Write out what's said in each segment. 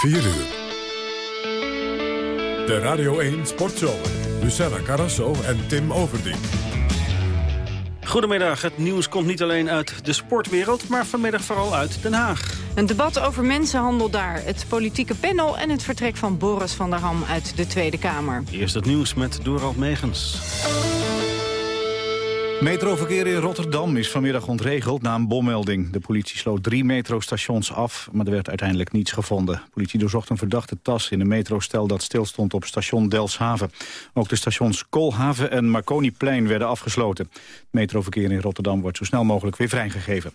4 uur. De Radio 1 Sportzomer. Luciana Carrasso en Tim Overdien. Goedemiddag. Het nieuws komt niet alleen uit de sportwereld... maar vanmiddag vooral uit Den Haag. Een debat over mensenhandel daar, het politieke panel... en het vertrek van Boris van der Ham uit de Tweede Kamer. Eerst het nieuws met Dorald Megens. Metroverkeer in Rotterdam is vanmiddag ontregeld na een bommelding. De politie sloot drie metrostations af, maar er werd uiteindelijk niets gevonden. De politie doorzocht een verdachte tas in een metrostel dat stilstond op station Delfshaven. Ook de stations Koolhaven en Marconiplein werden afgesloten. Het metroverkeer in Rotterdam wordt zo snel mogelijk weer vrijgegeven.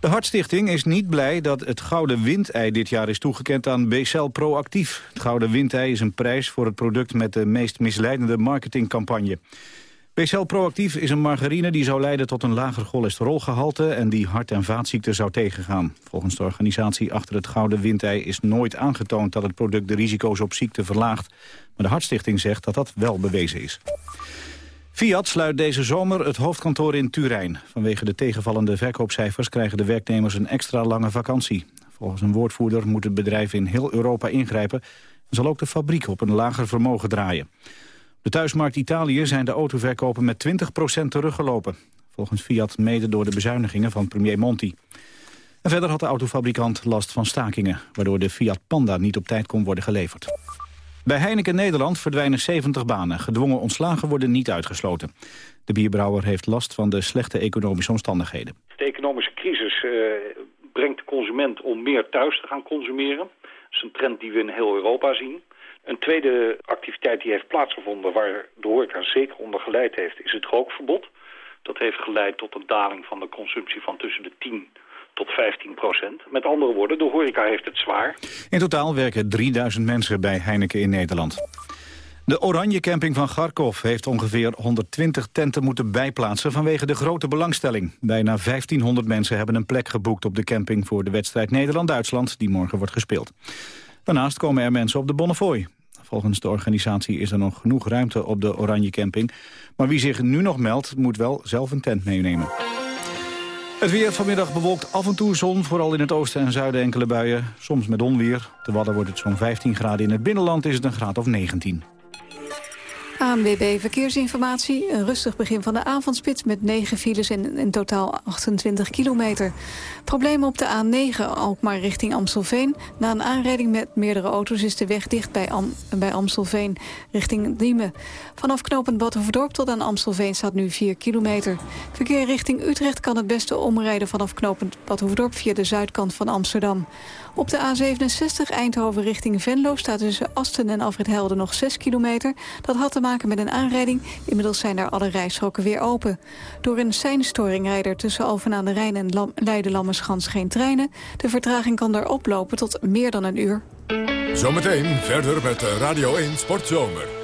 De Hartstichting is niet blij dat het Gouden Windei dit jaar is toegekend aan BCL Proactief. Het Gouden Windei is een prijs voor het product met de meest misleidende marketingcampagne. BCL Proactief is een margarine die zou leiden tot een lager cholesterolgehalte en die hart- en vaatziekten zou tegengaan. Volgens de organisatie achter het Gouden Windei is nooit aangetoond dat het product de risico's op ziekte verlaagt. Maar de Hartstichting zegt dat dat wel bewezen is. Fiat sluit deze zomer het hoofdkantoor in Turijn. Vanwege de tegenvallende verkoopcijfers krijgen de werknemers een extra lange vakantie. Volgens een woordvoerder moet het bedrijf in heel Europa ingrijpen... en zal ook de fabriek op een lager vermogen draaien. De thuismarkt Italië zijn de autoverkopen met 20% teruggelopen. Volgens Fiat mede door de bezuinigingen van premier Monti. En verder had de autofabrikant last van stakingen... waardoor de Fiat Panda niet op tijd kon worden geleverd. Bij Heineken Nederland verdwijnen 70 banen. Gedwongen ontslagen worden niet uitgesloten. De bierbrouwer heeft last van de slechte economische omstandigheden. De economische crisis uh, brengt de consument om meer thuis te gaan consumeren. Dat is een trend die we in heel Europa zien. Een tweede activiteit die heeft plaatsgevonden waar de horeca zeker onder geleid heeft, is het rookverbod. Dat heeft geleid tot een daling van de consumptie van tussen de 10 tot 15 procent. Met andere woorden, de horeca heeft het zwaar. In totaal werken 3000 mensen bij Heineken in Nederland. De Oranje Camping van Kharkov heeft ongeveer 120 tenten moeten bijplaatsen vanwege de grote belangstelling. Bijna 1500 mensen hebben een plek geboekt op de camping voor de wedstrijd Nederland-Duitsland die morgen wordt gespeeld. Daarnaast komen er mensen op de Bonnefoy. Volgens de organisatie is er nog genoeg ruimte op de Oranje Camping. Maar wie zich nu nog meldt, moet wel zelf een tent meenemen. Het weer vanmiddag bewolkt af en toe zon, vooral in het oosten en zuiden enkele buien. Soms met onweer. Te Wadden wordt het zo'n 15 graden, in het binnenland is het een graad of 19. ANWB Verkeersinformatie. Een rustig begin van de avondspits met 9 files en in totaal 28 kilometer. Problemen op de A9 Alkmaar richting Amstelveen. Na een aanrijding met meerdere auto's is de weg dicht bij Amstelveen richting Diemen. Vanaf knooppunt Badhoevedorp tot aan Amstelveen staat nu 4 kilometer. Verkeer richting Utrecht kan het beste omrijden vanaf knooppunt Badhoevedorp via de zuidkant van Amsterdam. Op de A67 Eindhoven richting Venlo staat tussen Asten en Afrit Helden nog 6 kilometer. Dat had te maken met een aanrijding. Inmiddels zijn daar alle rijstroken weer open. Door een seinstoring rijden er tussen Alphen aan de Rijn en Lam Leiden-Lammerschans geen treinen. De vertraging kan er oplopen tot meer dan een uur. Zometeen verder met Radio 1 Sportzomer.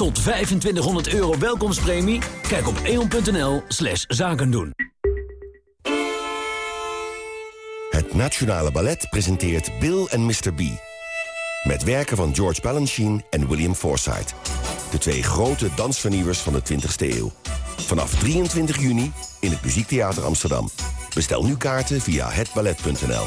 Tot 2500 euro welkomstpremie? Kijk op eon.nl slash zakendoen. Het Nationale Ballet presenteert Bill en Mr. B. Met werken van George Balanchine en William Forsythe. De twee grote dansvernieuwers van de 20e eeuw. Vanaf 23 juni in het Muziektheater Amsterdam. Bestel nu kaarten via hetballet.nl.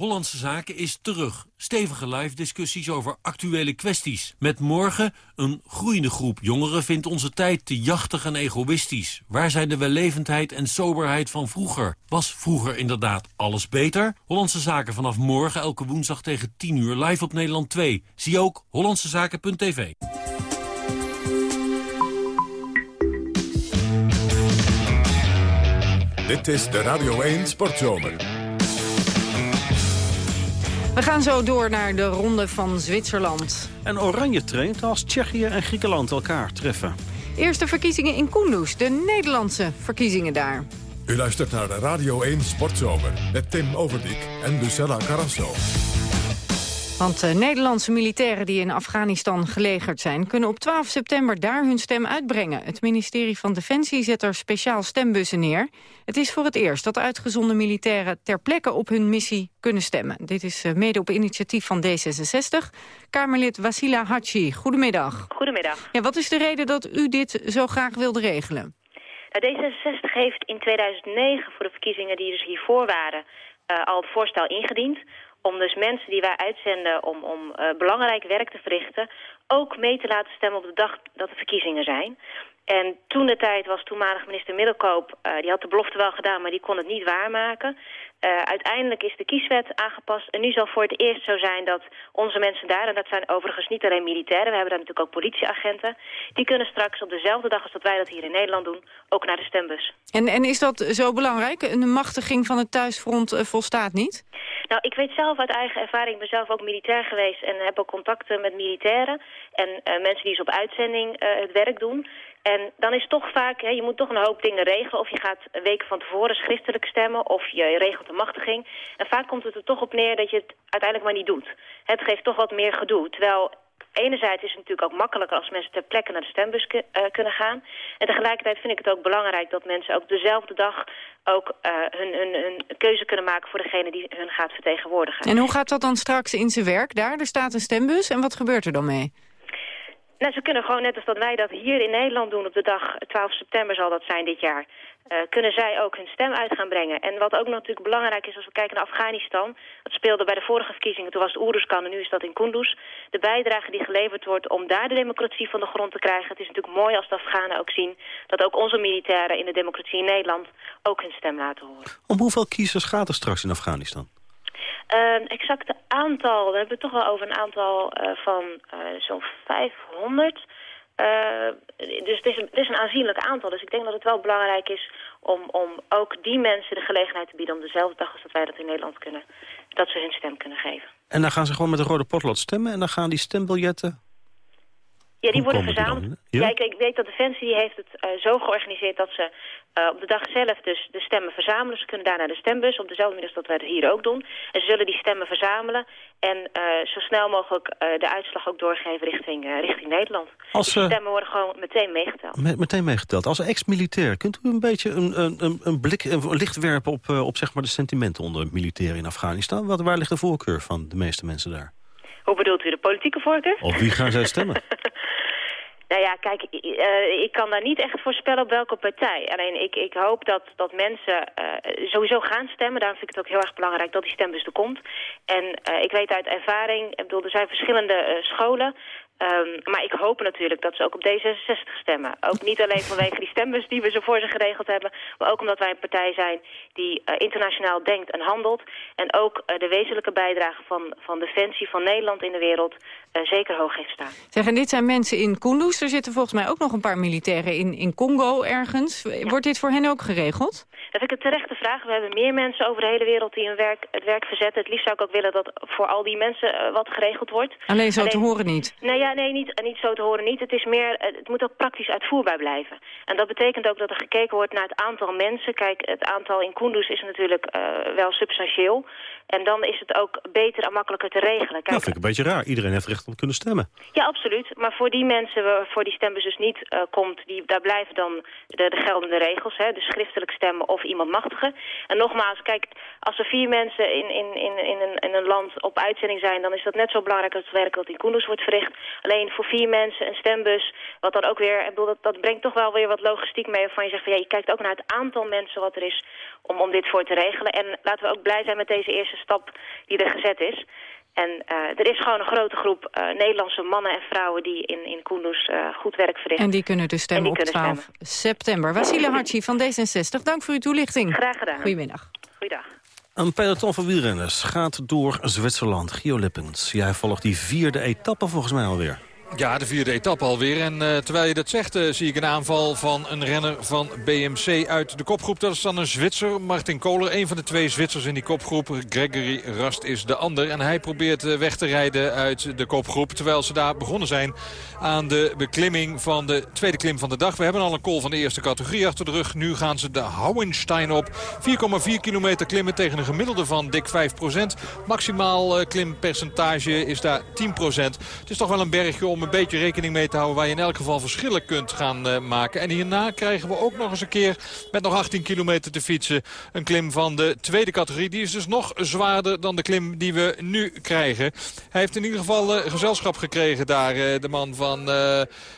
Hollandse Zaken is terug. Stevige live discussies over actuele kwesties. Met morgen een groeiende groep jongeren vindt onze tijd te jachtig en egoïstisch. Waar zijn de wellevendheid en soberheid van vroeger? Was vroeger inderdaad alles beter? Hollandse Zaken vanaf morgen elke woensdag tegen 10 uur live op Nederland 2. Zie ook hollandsezaken.tv. Dit is de Radio 1 Sportzomer. We gaan zo door naar de ronde van Zwitserland. En Oranje traint als Tsjechië en Griekenland elkaar treffen. Eerste verkiezingen in Kunduz, de Nederlandse verkiezingen daar. U luistert naar de Radio 1 Sportzomer met Tim Overdik en Lucella Carrasso. Want uh, Nederlandse militairen die in Afghanistan gelegerd zijn... kunnen op 12 september daar hun stem uitbrengen. Het ministerie van Defensie zet er speciaal stembussen neer. Het is voor het eerst dat uitgezonden militairen ter plekke op hun missie kunnen stemmen. Dit is uh, mede op initiatief van D66. Kamerlid Wasila Hachi, goedemiddag. Goedemiddag. Ja, wat is de reden dat u dit zo graag wilde regelen? Nou, D66 heeft in 2009 voor de verkiezingen die dus hiervoor waren... Uh, al het voorstel ingediend om dus mensen die wij uitzenden om, om uh, belangrijk werk te verrichten... ook mee te laten stemmen op de dag dat er verkiezingen zijn. En toen de tijd was toenmalig minister Middelkoop... Uh, die had de belofte wel gedaan, maar die kon het niet waarmaken. Uh, uiteindelijk is de kieswet aangepast. En nu zal voor het eerst zo zijn dat onze mensen daar... en dat zijn overigens niet alleen militairen... we hebben daar natuurlijk ook politieagenten... die kunnen straks op dezelfde dag als dat wij dat hier in Nederland doen... ook naar de stembus. En, en is dat zo belangrijk? Een machtiging van het thuisfront volstaat niet? Nou, ik weet zelf uit eigen ervaring... ik ben zelf ook militair geweest... en heb ook contacten met militairen... en uh, mensen die dus op uitzending het werk doen... En dan is toch vaak, hè, je moet toch een hoop dingen regelen. Of je gaat week van tevoren schriftelijk stemmen, of je regelt een machtiging. En vaak komt het er toch op neer dat je het uiteindelijk maar niet doet. Het geeft toch wat meer gedoe. Terwijl enerzijds is het natuurlijk ook makkelijker als mensen ter plekke naar de stembus uh, kunnen gaan. En tegelijkertijd vind ik het ook belangrijk dat mensen ook dezelfde dag ook hun, hun, hun keuze kunnen maken voor degene die hun gaat vertegenwoordigen. En hoe gaat dat dan straks in zijn werk daar? Er staat een stembus en wat gebeurt er dan mee? Nou, ze kunnen gewoon net als dat wij dat hier in Nederland doen op de dag 12 september zal dat zijn dit jaar. Uh, kunnen zij ook hun stem uit gaan brengen. En wat ook natuurlijk belangrijk is als we kijken naar Afghanistan. Dat speelde bij de vorige verkiezingen, toen was het Oeruzkan en nu is dat in Kunduz. De bijdrage die geleverd wordt om daar de democratie van de grond te krijgen. Het is natuurlijk mooi als de Afghanen ook zien dat ook onze militairen in de democratie in Nederland ook hun stem laten horen. Om hoeveel kiezers gaat er straks in Afghanistan? Uh, exacte aantal, we hebben het toch wel over een aantal uh, van uh, zo'n 500. dus het is, een, het is een aanzienlijk aantal. Dus ik denk dat het wel belangrijk is om, om ook die mensen de gelegenheid te bieden... om dezelfde dag als dat wij dat in Nederland kunnen, dat ze hun stem kunnen geven. En dan gaan ze gewoon met een rode potlood stemmen en dan gaan die stembiljetten... Ja, die worden verzameld. Ja? ja, ik, ik, weet dat Defensie die heeft het uh, zo georganiseerd dat ze uh, op de dag zelf dus de stemmen verzamelen. Ze kunnen daar naar de stembus, op dezelfde manier als dat wij het hier ook doen. En ze zullen die stemmen verzamelen en uh, zo snel mogelijk de uitslag ook doorgeven richting, richting Nederland. Als, dus die stemmen worden gewoon meteen meegeteld. Me meteen meegeteld. Als ex-militair, kunt u een beetje een, een, een blik, een licht werpen op, op zeg maar de sentimenten onder militairen in Afghanistan? Wat, waar ligt de voorkeur van de meeste mensen daar? Hoe bedoelt u de politieke voorkeur? Of wie gaan zij stemmen? Nou ja, kijk, uh, ik kan daar niet echt voorspellen op welke partij. Alleen ik, ik hoop dat, dat mensen uh, sowieso gaan stemmen. Daarom vind ik het ook heel erg belangrijk dat die stembus er komt. En uh, ik weet uit ervaring, ik bedoel, er zijn verschillende scholen. Um, maar ik hoop natuurlijk dat ze ook op D66 stemmen. Ook niet alleen vanwege die stembus die we zo voor ze geregeld hebben... maar ook omdat wij een partij zijn die uh, internationaal denkt en handelt... en ook uh, de wezenlijke bijdrage van, van Defensie van Nederland in de wereld... Uh, zeker hoog heeft staan. Zeg, en dit zijn mensen in Kunduz. Er zitten volgens mij ook nog een paar militairen in, in Congo ergens. Ja. Wordt dit voor hen ook geregeld? Dat vind ik een terechte vraag. We hebben meer mensen over de hele wereld die hun werk, het werk verzetten. Het liefst zou ik ook willen dat voor al die mensen wat geregeld wordt. Alleen zo Alleen, te horen niet? Nou ja, nee, niet, niet zo te horen niet. Het, is meer, het moet ook praktisch uitvoerbaar blijven. En dat betekent ook dat er gekeken wordt naar het aantal mensen. Kijk, het aantal in Kunduz is natuurlijk uh, wel substantieel. En dan is het ook beter en makkelijker te regelen. Kijk, dat vind ik een beetje raar. Iedereen heeft recht om te kunnen stemmen. Ja, absoluut. Maar voor die mensen voor die stembus dus niet uh, komt... Die, daar blijven dan de, de geldende regels. Hè, dus schriftelijk stemmen of of iemand machtigen. En nogmaals, kijk, als er vier mensen in, in, in, in, een, in een land op uitzending zijn... dan is dat net zo belangrijk als het werk dat in Kunduz wordt verricht. Alleen voor vier mensen een stembus, wat dan ook weer... Ik bedoel, dat, dat brengt toch wel weer wat logistiek mee... waarvan je zegt van ja, je kijkt ook naar het aantal mensen wat er is... om, om dit voor te regelen. En laten we ook blij zijn met deze eerste stap die er gezet is... En uh, er is gewoon een grote groep uh, Nederlandse mannen en vrouwen die in, in Kunduz uh, goed werk verrichten. En die kunnen dus stemmen op 12 stemmen. september. Wasile Hartje van D66, dank voor uw toelichting. Graag gedaan. Goedemiddag. Goeiedag. Een peloton van wielrenners gaat door Zwitserland. Gio Lippens, jij volgt die vierde etappe volgens mij alweer. Ja, de vierde etappe alweer. En uh, terwijl je dat zegt, uh, zie ik een aanval van een renner van BMC uit de kopgroep. Dat is dan een Zwitser, Martin Kohler. Een van de twee Zwitsers in die kopgroep. Gregory Rast is de ander. En hij probeert uh, weg te rijden uit de kopgroep. Terwijl ze daar begonnen zijn aan de beklimming van de tweede klim van de dag. We hebben al een call van de eerste categorie achter de rug. Nu gaan ze de Houwenstein op. 4,4 kilometer klimmen tegen een gemiddelde van dik 5% Maximaal klimpercentage is daar 10% Het is toch wel een bergje om een beetje rekening mee te houden... waar je in elk geval verschillen kunt gaan uh, maken. En hierna krijgen we ook nog eens een keer met nog 18 kilometer te fietsen... een klim van de tweede categorie. Die is dus nog zwaarder dan de klim die we nu krijgen. Hij heeft in ieder geval uh, gezelschap gekregen daar, uh, de man van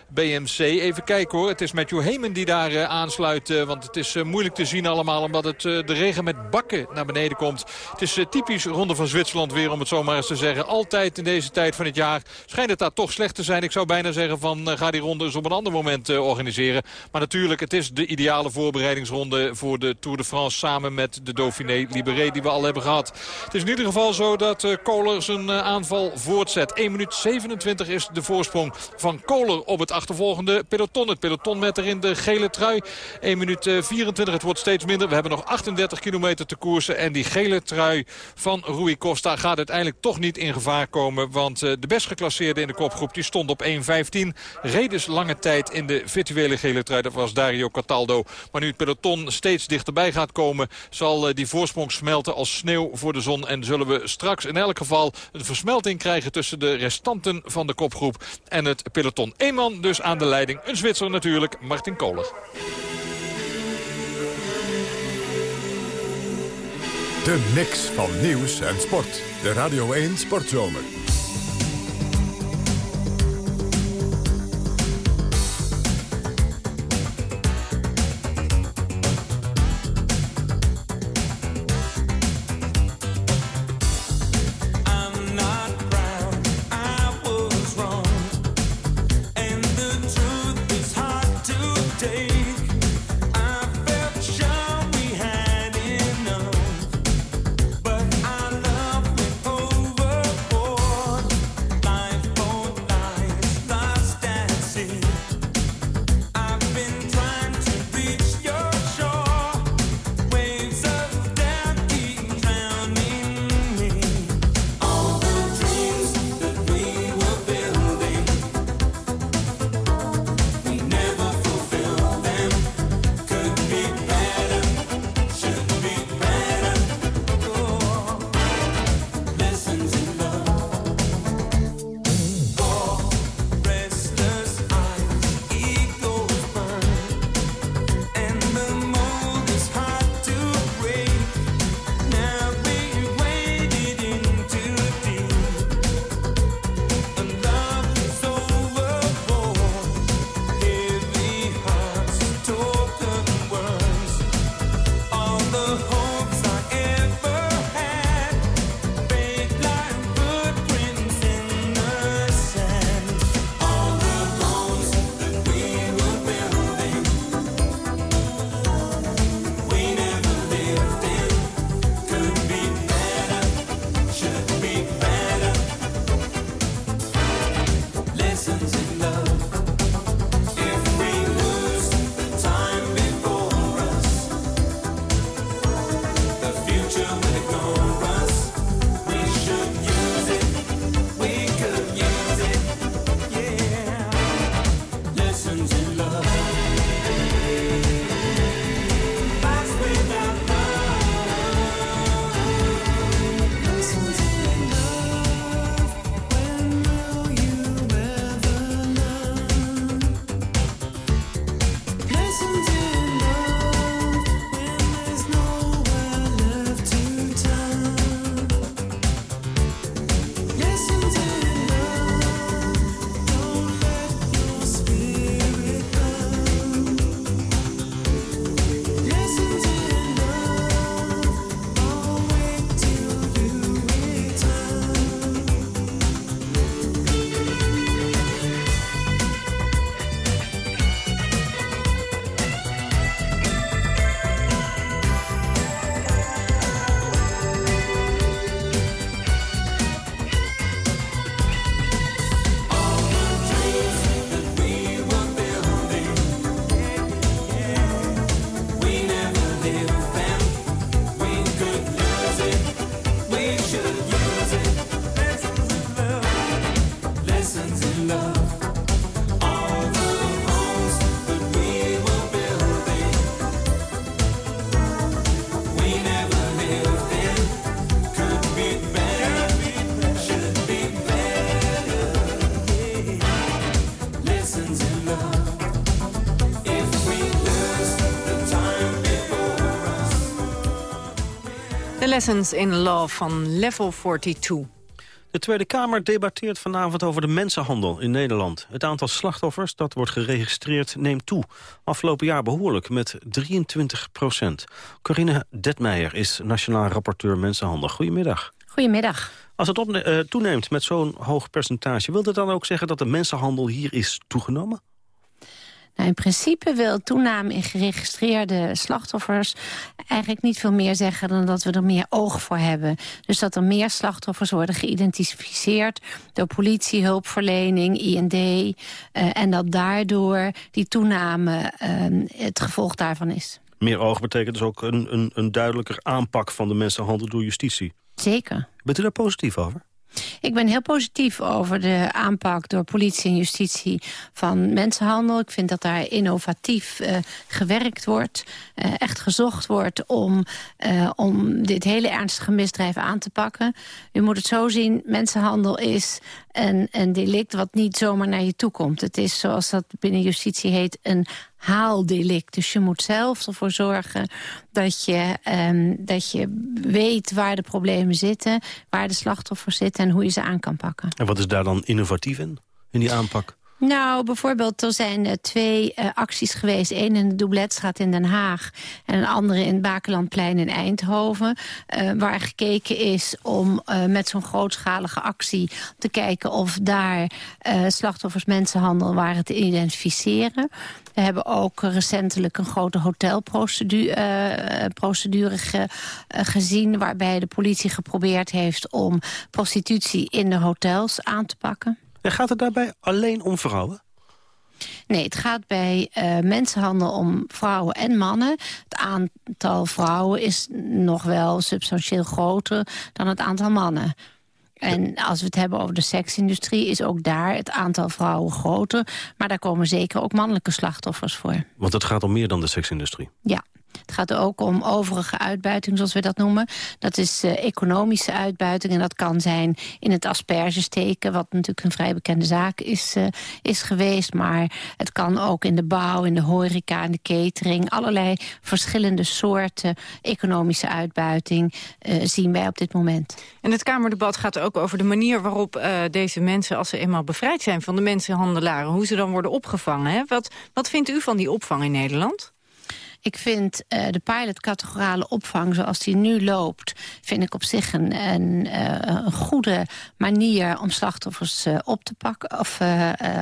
BMC. Even kijken hoor, het is Matthew Heyman die daar aansluit. want het is moeilijk te zien allemaal omdat het, de regen met bakken naar beneden komt. Het is typisch Ronde van Zwitserland weer om het zo maar eens te zeggen. Altijd in deze tijd van het jaar schijnt het daar toch slecht te zijn zijn. Ik zou bijna zeggen van uh, ga die ronde eens op een ander moment uh, organiseren. Maar natuurlijk, het is de ideale voorbereidingsronde voor de Tour de France... samen met de Dauphiné Libéré die we al hebben gehad. Het is in ieder geval zo dat uh, Kohler zijn aanval voortzet. 1 minuut 27 is de voorsprong van Kohler op het achtervolgende peloton. Het peloton met erin de gele trui. 1 minuut 24, het wordt steeds minder. We hebben nog 38 kilometer te koersen. En die gele trui van Rui Costa gaat uiteindelijk toch niet in gevaar komen. Want de best geclasseerde in de kopgroep die stond op 1.15. Reed dus lange tijd in de virtuele gele trui. Dat was Dario Cataldo. Maar nu het peloton steeds dichterbij gaat komen... zal eh, die voorsprong smelten als sneeuw voor de zon. En zullen we straks in elk geval een versmelting krijgen... tussen de restanten van de kopgroep en het peloton. Eén man dus aan de leiding. Een Zwitser natuurlijk, Martin Kohler. De mix van nieuws en sport. De Radio 1 Sportzomer. Lessons in Love van Level 42. De Tweede Kamer debatteert vanavond over de mensenhandel in Nederland. Het aantal slachtoffers dat wordt geregistreerd neemt toe. Afgelopen jaar behoorlijk met 23 procent. Corinne Detmeijer is nationaal rapporteur mensenhandel. Goedemiddag. Goedemiddag. Als het op, uh, toeneemt met zo'n hoog percentage... wil dat dan ook zeggen dat de mensenhandel hier is toegenomen? Nou, in principe wil toename in geregistreerde slachtoffers eigenlijk niet veel meer zeggen dan dat we er meer oog voor hebben. Dus dat er meer slachtoffers worden geïdentificeerd door politie, hulpverlening, IND. Uh, en dat daardoor die toename uh, het gevolg daarvan is. Meer oog betekent dus ook een, een, een duidelijker aanpak van de mensenhandel door justitie. Zeker. Bent u daar positief over? Ik ben heel positief over de aanpak door politie en justitie van mensenhandel. Ik vind dat daar innovatief uh, gewerkt wordt. Uh, echt gezocht wordt om, uh, om dit hele ernstige misdrijf aan te pakken. U moet het zo zien, mensenhandel is een, een delict wat niet zomaar naar je toe komt. Het is, zoals dat binnen justitie heet, een haaldelict. Dus je moet zelf ervoor zorgen dat je, um, dat je weet waar de problemen zitten... waar de slachtoffers zitten en hoe je ze aan kan pakken. En wat is daar dan innovatief in, in die aanpak? Nou, bijvoorbeeld, er zijn uh, twee uh, acties geweest. Eén in de Doubletstraat in Den Haag... en een andere in het Bakelandplein in Eindhoven... Uh, waar gekeken is om met zo'n grootschalige actie... te kijken of daar slachtoffers mensenhandel waren te identificeren. We hebben ook recentelijk een grote hotelprocedure procedure ge, gezien... waarbij de politie geprobeerd heeft om prostitutie in de hotels aan te pakken. En gaat het daarbij alleen om vrouwen? Nee, het gaat bij uh, mensenhandel om vrouwen en mannen. Het aantal vrouwen is nog wel substantieel groter dan het aantal mannen. En als we het hebben over de seksindustrie... is ook daar het aantal vrouwen groter. Maar daar komen zeker ook mannelijke slachtoffers voor. Want het gaat om meer dan de seksindustrie? Ja. Het gaat ook om overige uitbuiting, zoals we dat noemen. Dat is uh, economische uitbuiting en dat kan zijn in het aspergesteken... wat natuurlijk een vrij bekende zaak is, uh, is geweest. Maar het kan ook in de bouw, in de horeca, in de catering... allerlei verschillende soorten economische uitbuiting uh, zien wij op dit moment. En het Kamerdebat gaat ook over de manier waarop deze mensen... als ze eenmaal bevrijd zijn van de mensenhandelaren... hoe ze dan worden opgevangen. Wat, wat vindt u van die opvang in Nederland? Ik vind uh, de pilotcategorale opvang zoals die nu loopt... vind ik op zich een, een, uh, een goede manier om slachtoffers uh, op te pakken of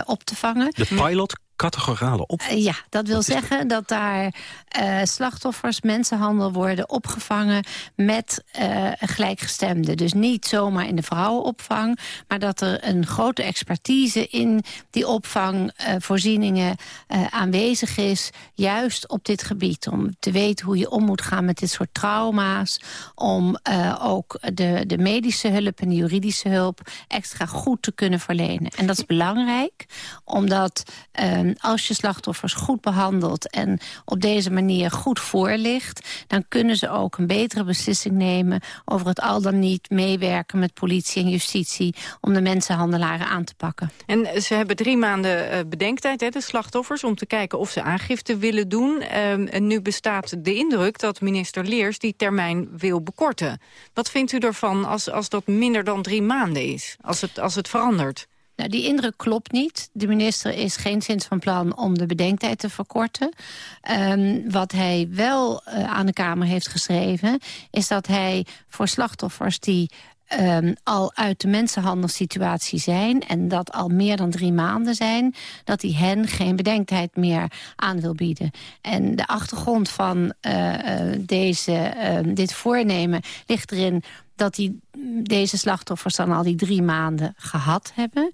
op te vangen. De pilot categorale opvang? Uh, ja, dat wil zeggen dat daar uh, slachtoffers, mensenhandel worden opgevangen met uh, gelijkgestemden. Dus niet zomaar in de vrouwenopvang, maar dat er een grote expertise in die opvangvoorzieningen aanwezig is, juist op dit gebied. Om te weten hoe je om moet gaan met dit soort trauma's, om ook de, de medische hulp en de juridische hulp extra goed te kunnen verlenen. En dat is belangrijk, omdat als je slachtoffers goed behandelt en op deze manier goed voorlicht... dan kunnen ze ook een betere beslissing nemen over het al dan niet meewerken met politie en justitie... om de mensenhandelaren aan te pakken. En ze hebben drie maanden eh, bedenktijd, hè, de slachtoffers... om te kijken of ze aangifte willen doen. Um, en nu bestaat de indruk dat minister Leers die termijn wil bekorten. Wat vindt u ervan als, als dat minder dan drie maanden is? Als het, als het verandert? Nou, die indruk klopt niet. De minister is geen zins van plan om de bedenktijd te verkorten. Um, wat hij wel uh, aan de Kamer heeft geschreven... is dat hij voor slachtoffers die um, al uit de mensenhandelsituatie zijn... en dat al meer dan drie maanden zijn... dat hij hen geen bedenktijd meer aan wil bieden. En de achtergrond van uh, deze, uh, dit voornemen ligt erin dat die, deze slachtoffers dan al die drie maanden gehad hebben.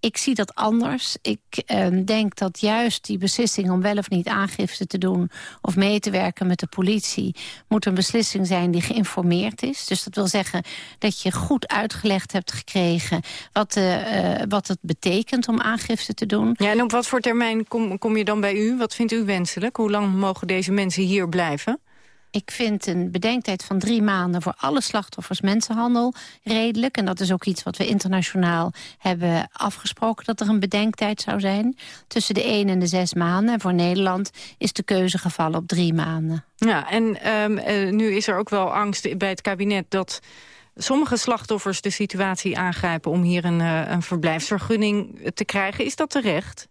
Ik zie dat anders. Ik uh, denk dat juist die beslissing om wel of niet aangifte te doen... of mee te werken met de politie... moet een beslissing zijn die geïnformeerd is. Dus dat wil zeggen dat je goed uitgelegd hebt gekregen... wat, uh, wat het betekent om aangifte te doen. Ja, en op wat voor termijn kom, kom je dan bij u? Wat vindt u wenselijk? Hoe lang mogen deze mensen hier blijven? Ik vind een bedenktijd van drie maanden voor alle slachtoffers mensenhandel redelijk. En dat is ook iets wat we internationaal hebben afgesproken... dat er een bedenktijd zou zijn tussen de één en de zes maanden. En voor Nederland is de keuze gevallen op drie maanden. Ja, en um, uh, nu is er ook wel angst bij het kabinet dat sommige slachtoffers de situatie aangrijpen... om hier een, uh, een verblijfsvergunning te krijgen. Is dat terecht?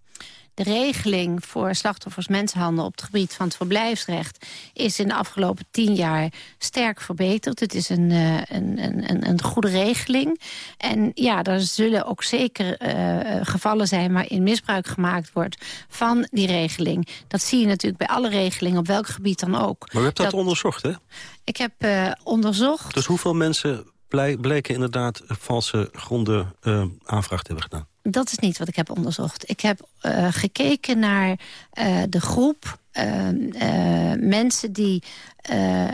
De regeling voor slachtoffers mensenhandel op het gebied van het verblijfsrecht... is in de afgelopen tien jaar sterk verbeterd. Het is een, uh, een, een, een, goede regeling. En ja, er zullen ook zeker uh, gevallen zijn waarin misbruik gemaakt wordt van die regeling. Dat zie je natuurlijk bij alle regelingen, op welk gebied dan ook. Maar u hebt dat, dat onderzocht, hè? Ik heb uh, onderzocht... Dus hoeveel mensen bleken inderdaad valse gronden uh, aanvraag te hebben gedaan? Dat is niet wat ik heb onderzocht. Ik heb uh, gekeken naar uh, de groep mensen die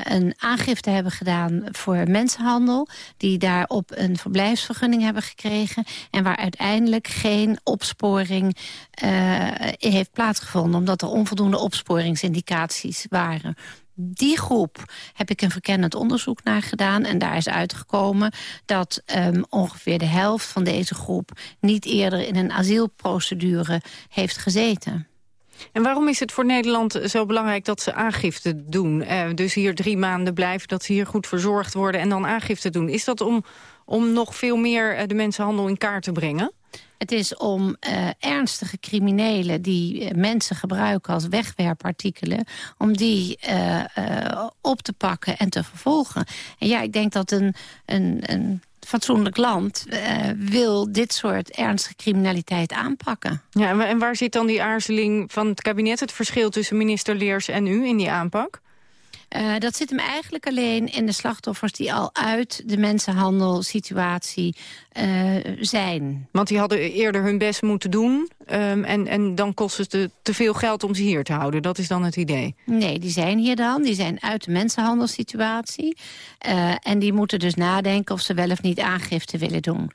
een aangifte hebben gedaan voor mensenhandel. Die daarop een verblijfsvergunning hebben gekregen. En waar uiteindelijk geen opsporing heeft plaatsgevonden. Omdat er onvoldoende opsporingsindicaties waren die groep heb ik een verkennend onderzoek naar gedaan. En daar is uitgekomen dat um, ongeveer de helft van deze groep... niet eerder in een asielprocedure heeft gezeten. En waarom is het voor Nederland zo belangrijk dat ze aangifte doen? Uh, dus hier drie maanden blijven, dat ze hier goed verzorgd worden... en dan aangifte doen. Is dat om, om nog veel meer uh, de mensenhandel in kaart te brengen? Het is om uh, ernstige criminelen die uh, mensen gebruiken als wegwerpartikelen... om die uh, op te pakken en te vervolgen. En ja, ik denk dat een, een, een fatsoenlijk land wil dit soort ernstige criminaliteit aanpakken. Ja, en waar zit dan die aarzeling van het kabinet... het verschil tussen minister Leers en u in die aanpak? Uh, dat zit hem eigenlijk alleen in de slachtoffers die al uit de mensenhandelsituatie uh, zijn. Want die hadden eerder hun best moeten doen um, en, en dan kost het te, te veel geld om ze hier te houden. Dat is dan het idee? Nee, die zijn hier dan. Die zijn uit de mensenhandelssituatie. Uh, en die moeten dus nadenken of ze wel of niet aangifte willen doen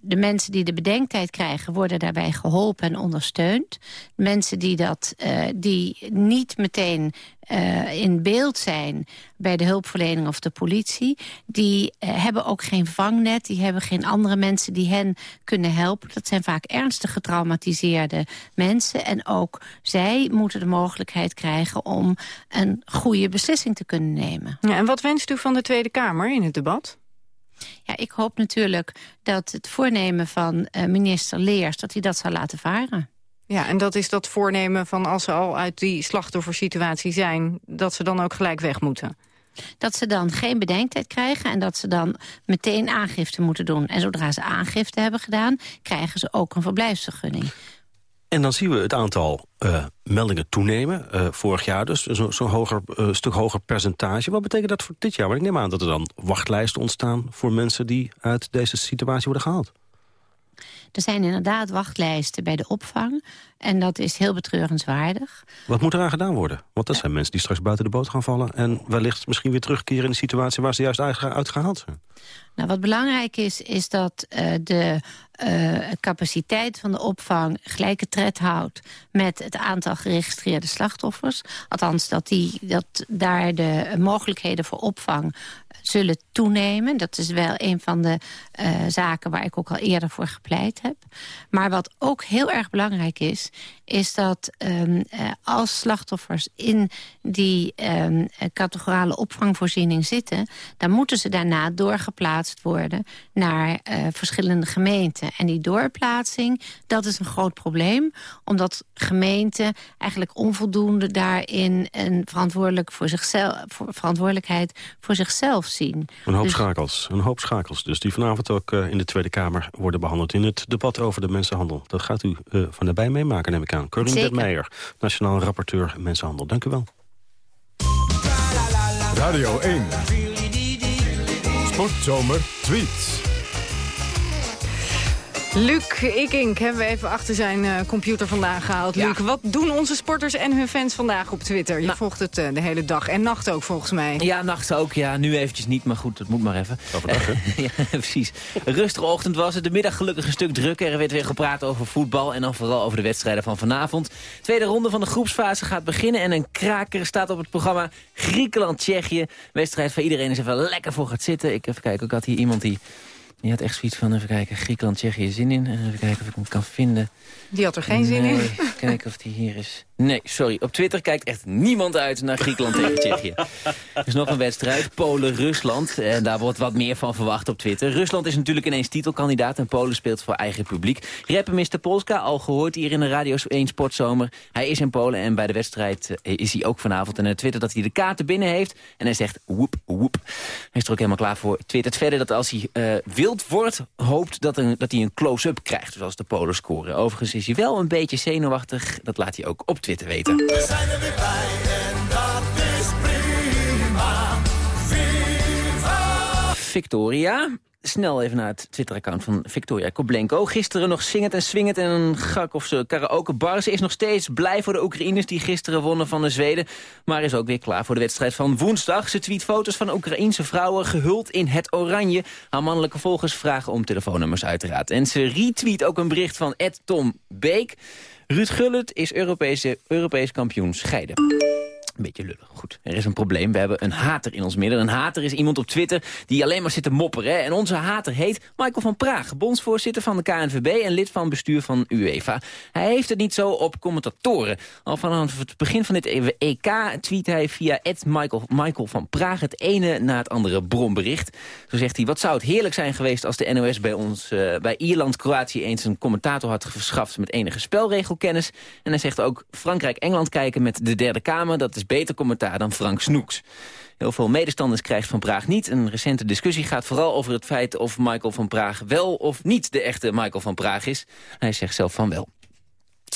de mensen die de bedenktijd krijgen... worden daarbij geholpen en ondersteund. Mensen die, dat, uh, die niet meteen uh, in beeld zijn bij de hulpverlening of de politie... die uh, hebben ook geen vangnet, die hebben geen andere mensen die hen kunnen helpen. Dat zijn vaak ernstig getraumatiseerde mensen. En ook zij moeten de mogelijkheid krijgen om een goede beslissing te kunnen nemen. Ja, en wat wenst u van de Tweede Kamer in het debat? Ja, ik hoop natuurlijk dat het voornemen van uh, minister Leers... dat hij dat zal laten varen. Ja, en dat is dat voornemen van als ze al uit die slachtoffersituatie zijn... dat ze dan ook gelijk weg moeten? Dat ze dan geen bedenktijd krijgen en dat ze dan meteen aangifte moeten doen. En zodra ze aangifte hebben gedaan, krijgen ze ook een verblijfsvergunning. En dan zien we het aantal uh, meldingen toenemen. Uh, vorig jaar dus, zo'n zo hoger, uh, stuk hoger percentage. Wat betekent dat voor dit jaar? Want ik neem aan dat er dan wachtlijsten ontstaan... voor mensen die uit deze situatie worden gehaald. Er zijn inderdaad wachtlijsten bij de opvang. En dat is heel betreurenswaardig. Wat moet eraan gedaan worden? Want dat zijn mensen die straks buiten de boot gaan vallen... en wellicht misschien weer terugkeren in de situatie... waar ze juist uitgehaald zijn. Nou, wat belangrijk is, is dat uh, de uh, capaciteit van de opvang gelijke tred houdt met het aantal geregistreerde slachtoffers. Althans, dat, die, dat daar de mogelijkheden voor opvang zullen toenemen. Dat is wel een van de uh, zaken waar ik ook al eerder voor gepleit heb. Maar wat ook heel erg belangrijk is, is dat um, uh, als slachtoffers in die um, categorale opvangvoorziening zitten... dan moeten ze daarna doorgeplaatst worden naar uh, verschillende gemeenten. En die doorplaatsing, dat is een groot probleem... omdat gemeenten eigenlijk onvoldoende daarin een verantwoordelijk voor zichzelf, verantwoordelijkheid voor zichzelf zien. Een hoop dus... schakels, een hoop schakels. Dus die vanavond ook uh, in de Tweede Kamer worden behandeld... in het debat over de mensenhandel. Dat gaat u uh, van nabij meemaken, neem ik aan. Corinne Detmeijer, Nationaal Rapporteur Mensenhandel. Dank u wel. Radio 1. Sportzomer tweets. Luc Ikink hebben we even achter zijn uh, computer vandaan gehaald. Luc, wat doen onze sporters en hun fans vandaag op Twitter? Je nou. volgt het uh, de hele dag en nacht ook volgens mij. Ja, nacht ook. Ja, nu eventjes niet, maar goed, dat moet maar even. Overdag, hè? ja, precies. Rustige ochtend was het. De middag gelukkig een stuk drukker. Er werd weer gepraat over voetbal en dan vooral over de wedstrijden van vanavond. Tweede ronde van de groepsfase gaat beginnen en een kraker staat op het programma Griekenland-Tsjechië. Wedstrijd waar iedereen eens even lekker voor gaat zitten. Ik even kijken, ik had hier iemand die die had echt zoiets van, even kijken, Griekenland, Tsjechië zin in. Even kijken of ik hem kan vinden. Die had er geen zin in. kijken of die hier is. Nee, sorry. Op Twitter kijkt echt niemand uit naar Griekenland tegen Tsjechië. Er is nog een wedstrijd, Polen-Rusland. En daar wordt wat meer van verwacht op Twitter. Rusland is natuurlijk ineens titelkandidaat en Polen speelt voor eigen publiek. Rapper Mr. Polska, al gehoord hier in de Radio 1 Sportzomer. Hij is in Polen en bij de wedstrijd eh, is hij ook vanavond. En hij twittert dat hij de kaarten binnen heeft. En hij zegt woep, woep. Hij is er ook helemaal klaar voor. Twittert verder dat als hij wild wordt, hoopt dat, dat hij een close-up krijgt. Zoals de Polen scoren. Overigens is hij wel een beetje zenuwachtig. Dat laat hij ook op Twitter te weten. We zijn er weer bij en dat is prima. Victoria. Snel even naar het Twitter-account van Victoria Koblenko. Gisteren nog zingend en swingend in een Garkovse karaoke-bar. Ze is nog steeds blij voor de Oekraïners die gisteren wonnen van de Zweden. Maar is ook weer klaar voor de wedstrijd van woensdag. Ze tweet foto's van Oekraïense vrouwen gehuld in het oranje. Haar mannelijke volgers vragen om telefoonnummers uiteraard. En ze retweet ook een bericht van Ed Tom Beek. Ruud Gullit is Europese, Europees kampioen scheiden. Een beetje lullig. Goed, er is een probleem. We hebben een hater in ons midden. Een hater is iemand op Twitter die alleen maar zit te mopperen. Hè? En onze hater heet Michael van Praag, bondsvoorzitter van de KNVB... en lid van bestuur van UEFA. Hij heeft het niet zo op commentatoren. Al vanaf het begin van dit EK tweet hij via Michael, van Praag... het ene na het andere bronbericht. Zo zegt hij, wat zou het heerlijk zijn geweest... als de NOS bij ons, uh, bij Ierland-Kroatië eens een commentator had verschaft... met enige spelregelkennis. En hij zegt ook Frankrijk-Engeland kijken met de derde kamer... dat is beter commentaar dan Frank Snoeks. Heel veel medestanders krijgt Van Praag niet. Een recente discussie gaat vooral over het feit of Michael van Praag wel of niet de echte Michael van Praag is. Hij zegt zelf van wel.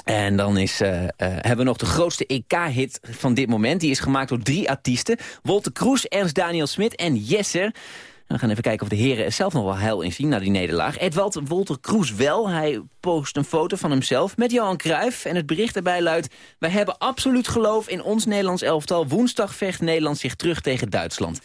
En dan is, uh, uh, hebben we nog de grootste EK-hit van dit moment. Die is gemaakt door drie artiesten. Wolter Kroes, Ernst Daniel Smit en Jesser. We gaan even kijken of de heren er zelf nog wel heil in zien na die nederlaag. Edwald Wolter Kroes wel. Hij post een foto van hemzelf met Johan Cruijff. En het bericht daarbij luidt... Wij hebben absoluut geloof in ons Nederlands elftal. Woensdag vecht Nederland zich terug tegen Duitsland.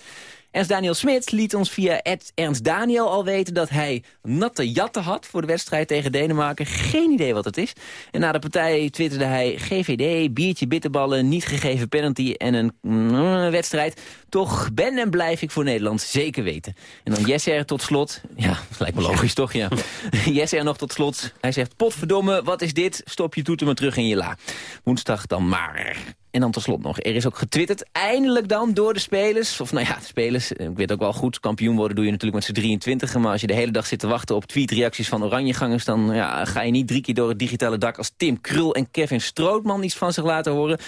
Ernst Daniel Smit liet ons via Ernst Daniel al weten dat hij natte jatten had voor de wedstrijd tegen Denemarken. Geen idee wat het is. En na de partij twitterde hij GVD, biertje, bitterballen, niet gegeven penalty en een mm, wedstrijd. Toch ben en blijf ik voor Nederland zeker weten. En dan Jesser tot slot. Ja, lijkt me logisch toch? Ja. Jesser nog tot slot. Hij zegt, potverdomme, wat is dit? Stop je toeter maar terug in je la. Woensdag dan maar. En dan tot slot nog, er is ook getwitterd, eindelijk dan door de spelers. Of nou ja, de spelers, ik weet ook wel goed, kampioen worden doe je natuurlijk met z'n 23. Maar als je de hele dag zit te wachten op tweetreacties van oranjegangers... dan ja, ga je niet drie keer door het digitale dak als Tim Krul en Kevin Strootman iets van zich laten horen.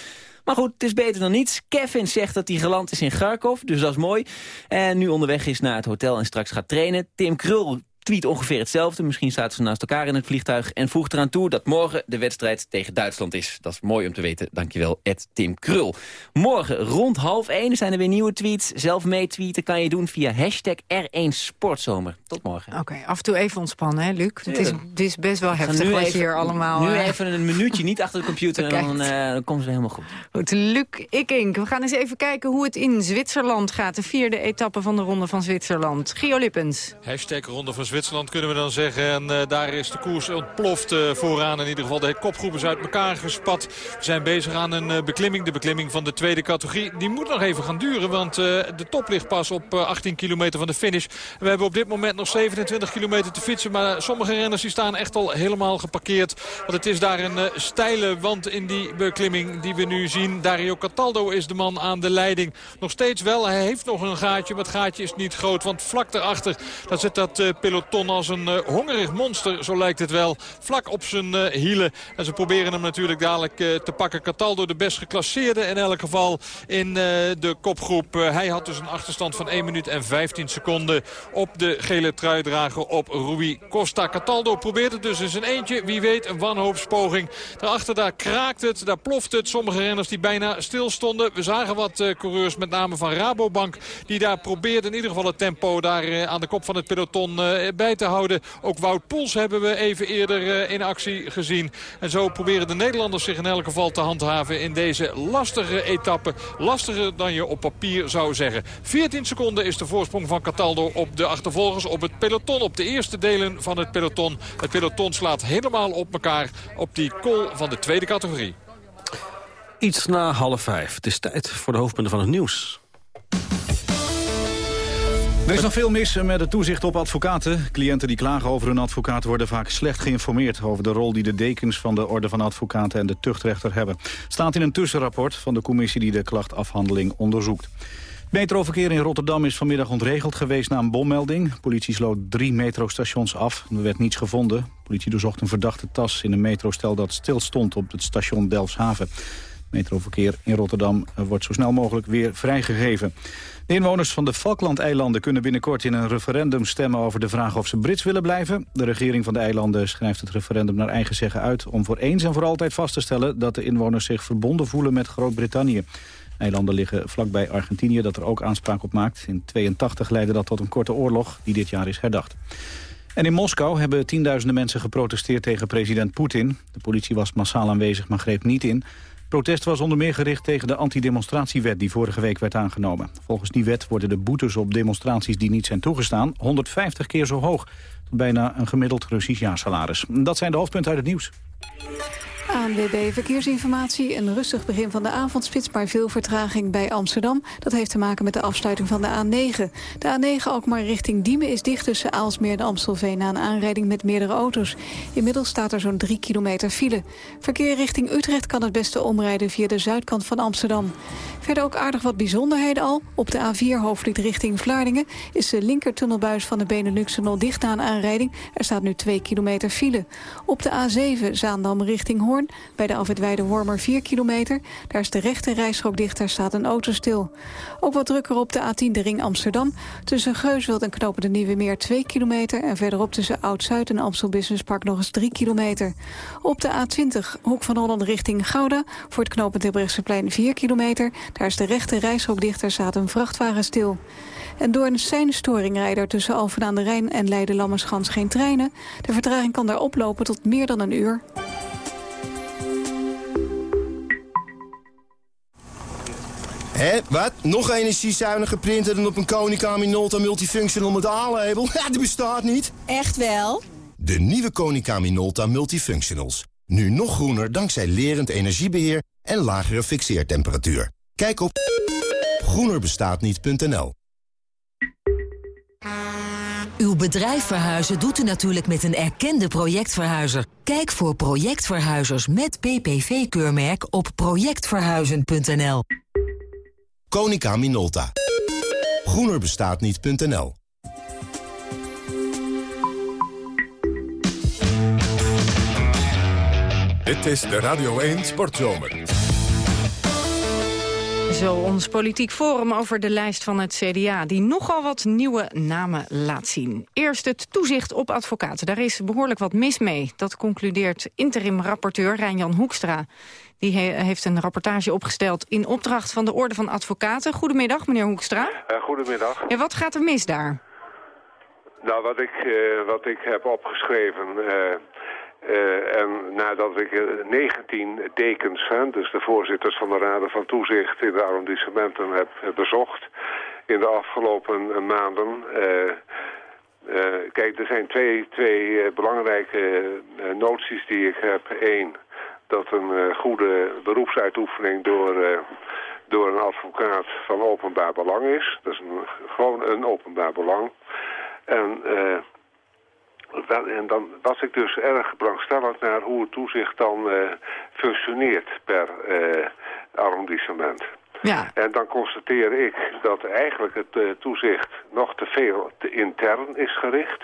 Maar goed, het is beter dan niets. Kevin zegt dat hij geland is in Garkov, dus dat is mooi. En nu onderweg is naar het hotel en straks gaat trainen. Tim Krul tweet ongeveer hetzelfde. Misschien zaten ze naast elkaar in het vliegtuig. En voegt eraan toe dat morgen de wedstrijd tegen Duitsland is. Dat is mooi om te weten. Dankjewel, Ed Tim Krul. Morgen rond half 1 zijn er weer nieuwe tweets. Zelf meetweeten kan je doen via hashtag R1 Sportzomer. Tot morgen. Oké, af en toe even ontspannen, hè, Luc? Het is, het is best wel heftig wat je hier allemaal... Nu uh, even een minuutje niet achter de computer en dan, uh, dan komen ze helemaal goed. Goed, Luc Ikink. We gaan eens even kijken hoe het in Zwitserland gaat. De vierde etappe van de Ronde van Zwitserland. Gio Lippens. Hashtag Ronde van Zwitserland kunnen we dan zeggen. En uh, daar is de koers ontploft uh, vooraan. In ieder geval de kopgroep is uit elkaar gespat. We zijn bezig aan een uh, beklimming. De beklimming van de tweede categorie. Die moet nog even gaan duren. Want de top ligt pas op 18 kilometer van de finish. We hebben op dit moment nog 27 kilometer te fietsen. Maar sommige renners die staan echt al helemaal geparkeerd. Want het is daar een steile wand in die beklimming die we nu zien. Dario Cataldo is de man aan de leiding. Nog steeds wel. Hij heeft nog een gaatje. Maar het gaatje is niet groot. Want vlak daarachter daar zit dat peloton als een uh, hongerig monster, zo lijkt het wel. Vlak op zijn uh, hielen. En ze proberen hem natuurlijk dadelijk uh, te pakken. Cataldo de best geclasseerde in elk geval in de kopgroep. hij had dus een achterstand van 1 minuut en 15 seconden op de gele truidrager op Rui Costa. Cataldo probeert het dus in zijn eentje. Wie weet een wanhoopspoging. Daarachter daar kraakt het, daar ploft het. Sommige renners die bijna stil stonden. We zagen wat coureurs met name van Rabobank die daar probeerden in ieder geval het tempo daar aan de kop van het peloton bij te houden. Ook Wout Poels hebben we even eerder in actie gezien. En zo proberen de Nederlanders zich in elk geval te handhaven in deze lastige etappe. Lastiger dan je op papier zou zeggen. 14 seconden is de voorsprong van Cataldo op de achtervolgers op het peloton. Op de eerste delen van het peloton. Het peloton slaat helemaal op elkaar op die col van de tweede categorie. Iets na half vijf. Het is tijd voor de hoofdpunten van het nieuws. Er is nog veel mis met het toezicht op advocaten. Cliënten die klagen over hun advocaat worden vaak slecht geïnformeerd... over de rol die de dekens van de Orde van Advocaten en de tuchtrechter hebben. Staat in een tussenrapport van de commissie die de klachtafhandeling onderzoekt. Metroverkeer in Rotterdam is vanmiddag ontregeld geweest na een bommelding. Politie sloot drie metrostations af. Er werd niets gevonden. Politie doorzocht een verdachte tas in een metrostel dat stilstond op het station Delfshaven. Metroverkeer in Rotterdam wordt zo snel mogelijk weer vrijgegeven. De inwoners van de Falklandeilanden kunnen binnenkort in een referendum stemmen over de vraag of ze Brits willen blijven. De regering van de eilanden schrijft het referendum naar eigen zeggen uit om voor eens en voor altijd vast te stellen dat de inwoners zich verbonden voelen met Groot-Brittannië. Eilanden liggen vlakbij Argentinië dat er ook aanspraak op maakt. In 82 leidde dat tot een korte oorlog die dit jaar is herdacht. En in Moskou hebben tienduizenden mensen geprotesteerd tegen president Poetin. De politie was massaal aanwezig, maar greep niet in. Protest was onder meer gericht tegen de antidemonstratiewet die vorige week werd aangenomen. Volgens die wet worden de boetes op demonstraties die niet zijn toegestaan 150 keer zo hoog. Bijna een gemiddeld Russisch jaarsalaris. Dat zijn de hoofdpunten uit het nieuws. ANWB Verkeersinformatie. Een rustig begin van de avondspits, maar veel vertraging bij Amsterdam. Dat heeft te maken met de afsluiting van de A9. De A9 ook maar richting Diemen is dicht tussen Aalsmeer en Amstelveen... na een aanrijding met meerdere auto's. Inmiddels staat er zo'n 3 kilometer file. Verkeer richting Utrecht kan het beste omrijden via de zuidkant van Amsterdam. Verder ook aardig wat bijzonderheden al. Op de A4 hoofdvliet richting Vlaardingen... is de linkertunnelbuis van de Benelux-tunnel dicht na een aanrijding. Er staat nu 2 kilometer file. Op de A7 Zaandam richting Hoorn bij de afwitweide Wormer 4 kilometer. Daar is de rechte rijstrook dicht, daar staat een auto stil. Ook wat drukker op de A10 de ring Amsterdam. Tussen Geusveld en Knopen de Nieuwe Meer 2 kilometer. En verderop tussen Oud-Zuid en Amstel Business Park nog eens 3 kilometer. Op de A20 Hoek van Holland richting Gouda. Voor het knooppunt Terbrechtseplein 4 kilometer. Daar is de rechte rijstrook dicht, daar staat een vrachtwagen stil. En door een seinstoring rijden tussen Alphen aan de Rijn en Leiden-Lammerschans geen treinen. De vertraging kan daar oplopen tot meer dan een uur. Hé, wat? Nog energiezuinige printer dan op een Konica Minolta Multifunctional met A-label? Ja, die bestaat niet. Echt wel? De nieuwe Konica Minolta Multifunctionals. Nu nog groener dankzij lerend energiebeheer en lagere fixeertemperatuur. Kijk op groenerbestaatniet.nl Uw bedrijf verhuizen doet u natuurlijk met een erkende projectverhuizer. Kijk voor projectverhuizers met PPV-keurmerk op projectverhuizen.nl. Konica Minolta. Groenerbestaatniet.nl Dit is de Radio 1 Sportzomer. Zo ons politiek forum over de lijst van het CDA... die nogal wat nieuwe namen laat zien. Eerst het toezicht op advocaten. Daar is behoorlijk wat mis mee. Dat concludeert interim-rapporteur Rijn-Jan Hoekstra. Die heeft een rapportage opgesteld in opdracht van de Orde van Advocaten. Goedemiddag, meneer Hoekstra. Uh, goedemiddag. Ja, wat gaat er mis daar? Nou, wat ik, uh, wat ik heb opgeschreven... Uh, en nadat ik 19 dekens, hè, dus de voorzitters van de Raden van Toezicht in de arrondissementen heb, bezocht in de afgelopen maanden. Kijk, er zijn twee, twee belangrijke noties die ik heb. Eén, dat een goede beroepsuitoefening door, door een advocaat van openbaar belang is. Dat is een, gewoon een openbaar belang. En en dan was ik dus erg belangstellend naar hoe het toezicht dan functioneert per arrondissement. Ja. En dan constateer ik dat eigenlijk het toezicht nog te veel te intern is gericht.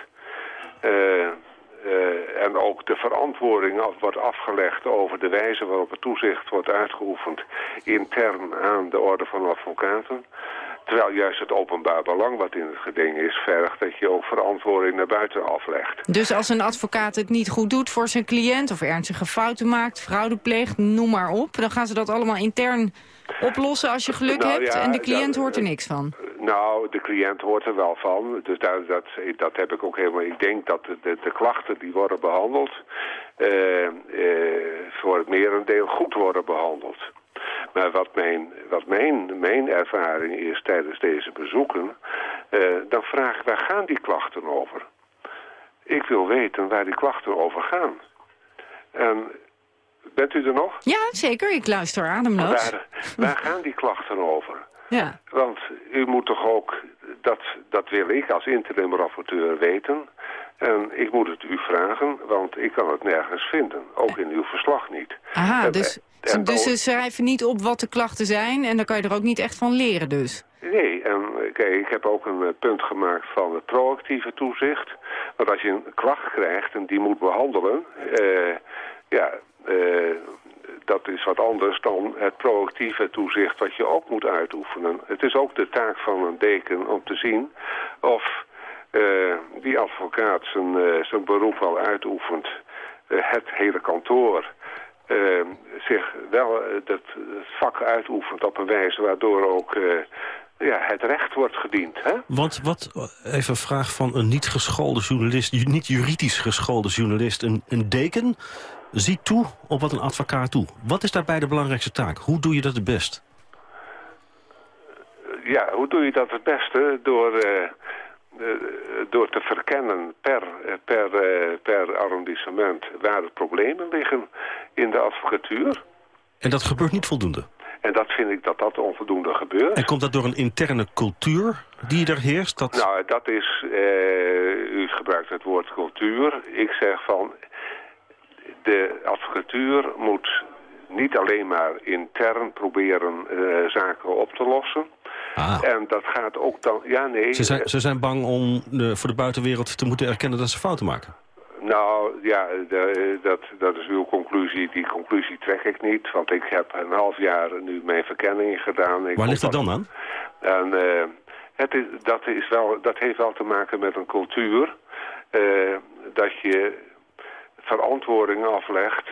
En ook de verantwoording wordt afgelegd over de wijze waarop het toezicht wordt uitgeoefend intern aan de orde van advocaten. Terwijl juist het openbaar belang wat in het geding is... vergt dat je ook verantwoording naar buiten aflegt. Dus als een advocaat het niet goed doet voor zijn cliënt... of ernstige fouten maakt, fraude pleegt, noem maar op... dan gaan ze dat allemaal intern oplossen als je geluk nou, hebt... ja, en de cliënt hoort er niks van. Nou, de cliënt hoort er wel van. Dus dat, dat, dat heb ik ook helemaal... Ik denk dat de, de, de klachten die worden behandeld... eh, eh, voor het merendeel goed worden behandeld. Maar wat mijn, wat mijn, mijn ervaring is tijdens deze bezoeken... eh, dan vraag ik, waar gaan die klachten over? Ik wil weten waar die klachten over gaan. En bent u er nog? Ja, zeker. Ik luister ademloos. Waar, waar gaan die klachten over? Ja. Want u moet toch ook, dat, dat wil ik als interim rapporteur weten. En ik moet het u vragen, want ik kan het nergens vinden. Ook in uw verslag niet. Aha, En- dus, en- dus ze schrijven niet op wat de klachten zijn... en dan kan je er ook niet echt van leren dus. Nee, en eh, kijk, ik heb ook een eh, punt gemaakt van het proactieve toezicht. Want als je een klacht krijgt en die moet behandelen... eh, ja, eh, dat is wat anders dan het proactieve toezicht wat je ook moet uitoefenen. Het is ook de taak van een deken om te zien of eh, die advocaat zijn, eh, zijn beroep wel uitoefent. Eh, het hele kantoor eh, zich wel eh, dat, vak uitoefent op een wijze waardoor ook eh, ja, het recht wordt gediend. Hè? Want wat, even een vraag van een niet geschoolde journalist... niet juridisch geschoolde journalist, een, een deken... ziet toe op wat een advocaat doet. Wat is daarbij de belangrijkste taak? Hoe doe je dat het best? Ja, hoe doe je dat het beste? Door, eh, eh, door te verkennen per, eh, per, eh, per arrondissement waar de problemen liggen in de advocatuur. En dat gebeurt niet voldoende. En dat vind ik dat dat onvoldoende gebeurt. En komt dat door een interne cultuur die er heerst? Dat... Nou, dat is, eh, u gebruikt het woord cultuur. Ik zeg van, de advocatuur moet niet alleen maar intern proberen eh, zaken op te lossen. En dat gaat ook dan, ja nee. Ze zijn, eh, ze zijn bang om de, voor de buitenwereld te moeten erkennen dat ze fouten maken. Nou, ja, de- dat, dat is uw conclusie. Die conclusie trek ik niet, want ik heb een half jaar nu mijn verkenning gedaan. Ik Waar ligt dat- dan aan? En eh, het is, dat, is wel, dat heeft wel te maken met een cultuur. dat je verantwoording aflegt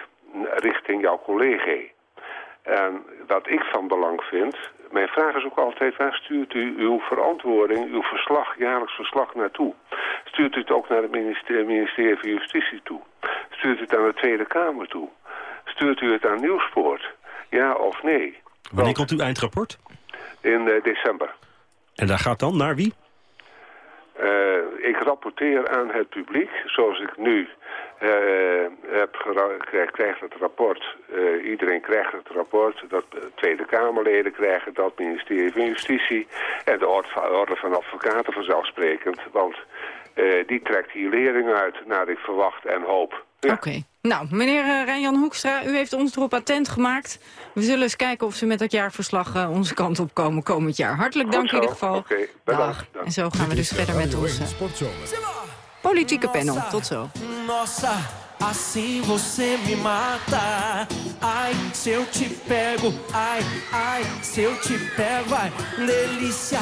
richting jouw collega. En wat ik van belang vind... Mijn vraag is ook altijd, waar stuurt u uw verantwoording, uw verslag, jaarlijks verslag naartoe? Stuurt u het ook naar het ministerie, ministerie van Justitie toe? Stuurt u het aan de Tweede Kamer toe? Stuurt u het aan Nieuwspoort? Ja of nee? Wanneer komt uw eindrapport? In eh, december. En daar gaat dan naar wie? Eh, ik rapporteer aan het publiek, zoals ik nu eh, heb krijg, het rapport. Eh, iedereen krijgt het rapport. Dat Tweede Kamerleden krijgen dat, ministerie van Justitie en de orde van, orde van advocaten vanzelfsprekend. Want eh, die trekt hier leringen uit naar ik verwacht en hoop. Oké. Nou, meneer eh, Rijnjan Hoekstra, u heeft ons erop attent gemaakt. We zullen eens kijken of ze met dat jaarverslag eh, onze kant op komen komend jaar. Hartelijk dank in ieder geval. Oké, bedankt. En zo gaan we dus verder met onze politieke panel. Tot zo. Nossa, assim você me mata. Ai, se eu te pego, ai, ai, se eu te pego, ai, delícia,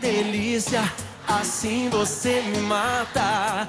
delícia. Assim você me mata.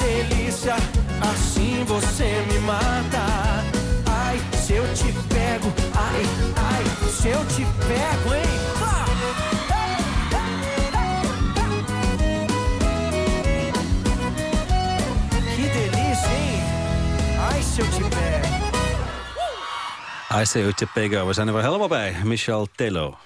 Delícia, assim você me mata. Ai, se eu te pego, ai, ai, se eu te pego, hein? Que delícia, hein? Ai, se eu te pego. I say you Pego, we zijn er wel helemaal bij. Michel Tello.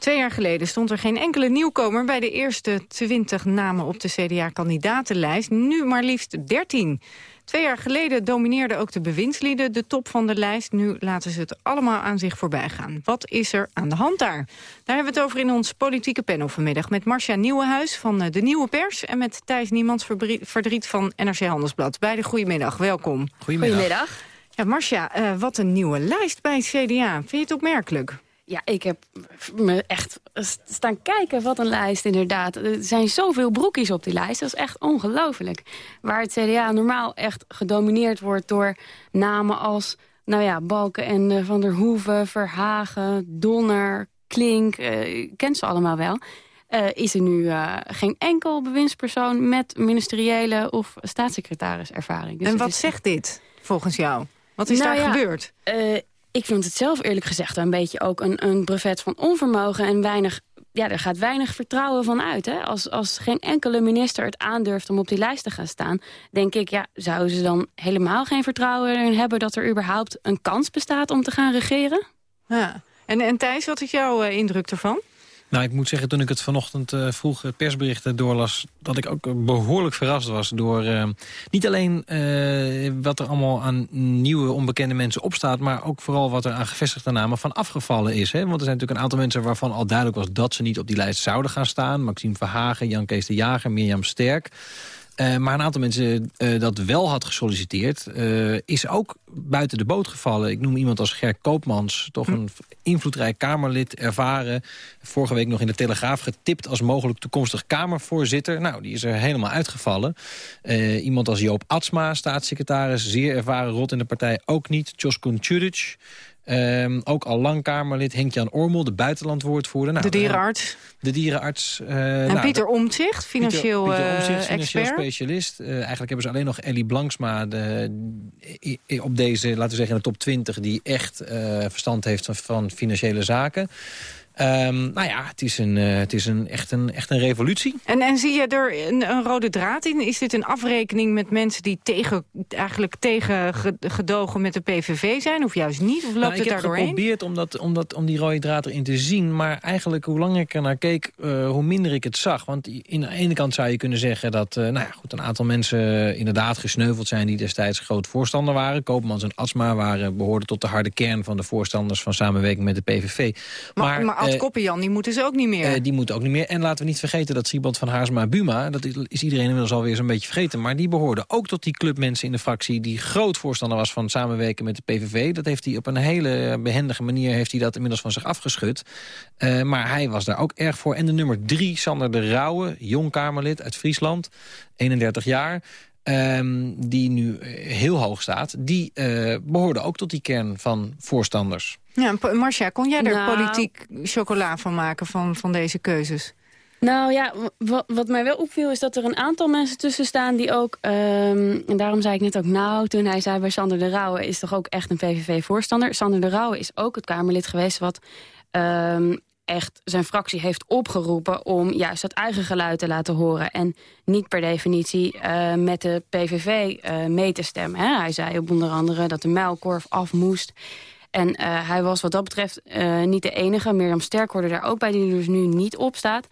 Twee jaar geleden stond er geen enkele nieuwkomer... bij de eerste 20 namen op de CDA-kandidatenlijst. Nu maar liefst 13. Twee jaar geleden domineerden ook de bewindslieden de top van de lijst. Nu laten ze het allemaal aan zich voorbij gaan. Wat is er aan de hand daar? Daar hebben we het over in ons politieke panel vanmiddag... met Marcia Nieuwenhuis van eh, De Nieuwe Pers... en met Thijs Niemands Verdriet van NRC Handelsblad. Beide goedemiddag, welkom. Goedemiddag. Ja, Marcia, uh, wat een nieuwe lijst bij het CDA. Vind je het opmerkelijk? Ja, ik heb me echt staan kijken. Wat een lijst, inderdaad. Er zijn zoveel broekjes op die lijst. Dat is echt ongelooflijk. Waar het CDA normaal echt gedomineerd wordt door namen als... nou ja, Balken en uh, Van der Hoeven, Verhagen, Donner, Klink. Uh, kent ze allemaal wel. Uh, is er nu geen enkel bewindspersoon met ministeriële of staatssecretariservaring. Dus en wat is... zegt dit, volgens jou? Wat is nou daar ja, gebeurd? Uh, ik vind het zelf eerlijk gezegd een beetje ook een, een brevet van onvermogen... en weinig, ja, er gaat weinig vertrouwen van uit. Hè? Als, als geen enkele minister het aandurft om op die lijst te gaan staan... denk ik, ja, zouden ze dan helemaal geen vertrouwen erin hebben... dat er überhaupt een kans bestaat om te gaan regeren? Ja. En, en Thijs, wat is jouw uh, indruk ervan? Nou, ik moet zeggen, toen ik het vanochtend uh, vroeg persberichten doorlas... dat ik ook behoorlijk verrast was door niet alleen wat er allemaal aan nieuwe onbekende mensen opstaat... maar ook vooral wat er aan gevestigde namen van afgevallen is. Hè? Want er zijn natuurlijk een aantal mensen waarvan al duidelijk was... dat ze niet op die lijst zouden gaan staan. Maxime Verhagen, Jan Kees de Jager, Mirjam Sterk... Uh, maar een aantal mensen uh, dat wel had gesolliciteerd... Uh, is ook buiten de boot gevallen. Ik noem iemand als Ger Koopmans. Toch hm. een invloedrijk Kamerlid, ervaren. Vorige week nog in de Telegraaf getipt als mogelijk toekomstig Kamervoorzitter. Nou, die is er helemaal uitgevallen. iemand als Joop Atsma, staatssecretaris. Zeer ervaren rot in de partij, ook niet. Joskun Čurić. Um, ook al lang Kamerlid Henk-Jan Ormel, de buitenlandwoordvoerder. Nou, de dierenarts. De dierenarts. Uh, en nou, Pieter Omtzigt, financieel, Pieter, Pieter Omtzigt, uh, financieel expert. specialist. Uh, eigenlijk hebben ze alleen nog Ellie Blanksma de, op deze, laten we zeggen, in de top 20... die echt verstand heeft van, van financiële zaken. Um, nou ja, het is, een, uh, het is een, echt, een, echt een revolutie. En, en zie je er een, een, rode draad in? Is dit een afrekening met mensen die tegen, eigenlijk tegen gedogen met de PVV zijn? Of juist niet? Of loopt nou, het daar doorheen? Ik heb geprobeerd om, dat, om, dat, om die rode draad erin te zien. Maar eigenlijk hoe langer ik er naar keek, uh, hoe minder ik het zag. Want in, aan de ene kant zou je kunnen zeggen dat uh, nou ja, goed, een aantal mensen inderdaad gesneuveld zijn... die destijds groot voorstander waren. Koopmans en Asma waren, behoorden tot de harde kern van de voorstanders... van samenwerking met de PVV. Maar, maar, maar Ad Koppenjan, die moeten ze ook niet meer. Uh, die moeten ook niet meer. En laten we niet vergeten dat Siebald van Haarsma Buma... dat is iedereen inmiddels alweer zo'n beetje vergeten... maar die behoorde ook tot die club mensen in de fractie... die groot voorstander was van samenwerken met de PVV. Dat heeft hij op een hele behendige manier... heeft hij dat inmiddels van zich afgeschud. Uh, maar hij was daar ook erg voor. En de nummer drie, Sander de Rauwe, jong Kamerlid uit Friesland... 31 jaar... Um, die nu heel hoog staat... die uh, behoorde ook tot die kern van voorstanders. Ja, Marcia, kon jij er nou, politiek chocola van maken van, van deze keuzes? Nou ja, wat, wat mij wel opviel is dat er een aantal mensen tussen staan die ook... Um, en daarom zei ik net ook nou, toen hij zei bij Sander de Rauwe... is toch ook echt een PVV-voorstander. Sander de Rauwe is ook het Kamerlid geweest wat... Um, echt zijn fractie heeft opgeroepen om juist dat eigen geluid te laten horen. En niet per definitie uh, met de PVV uh, mee te stemmen. Hè? Hij zei op onder andere dat de muilkorf af moest. En uh, hij was wat dat betreft niet de enige. Mirjam Sterk hoorde daar ook bij, die dus nu niet op staat.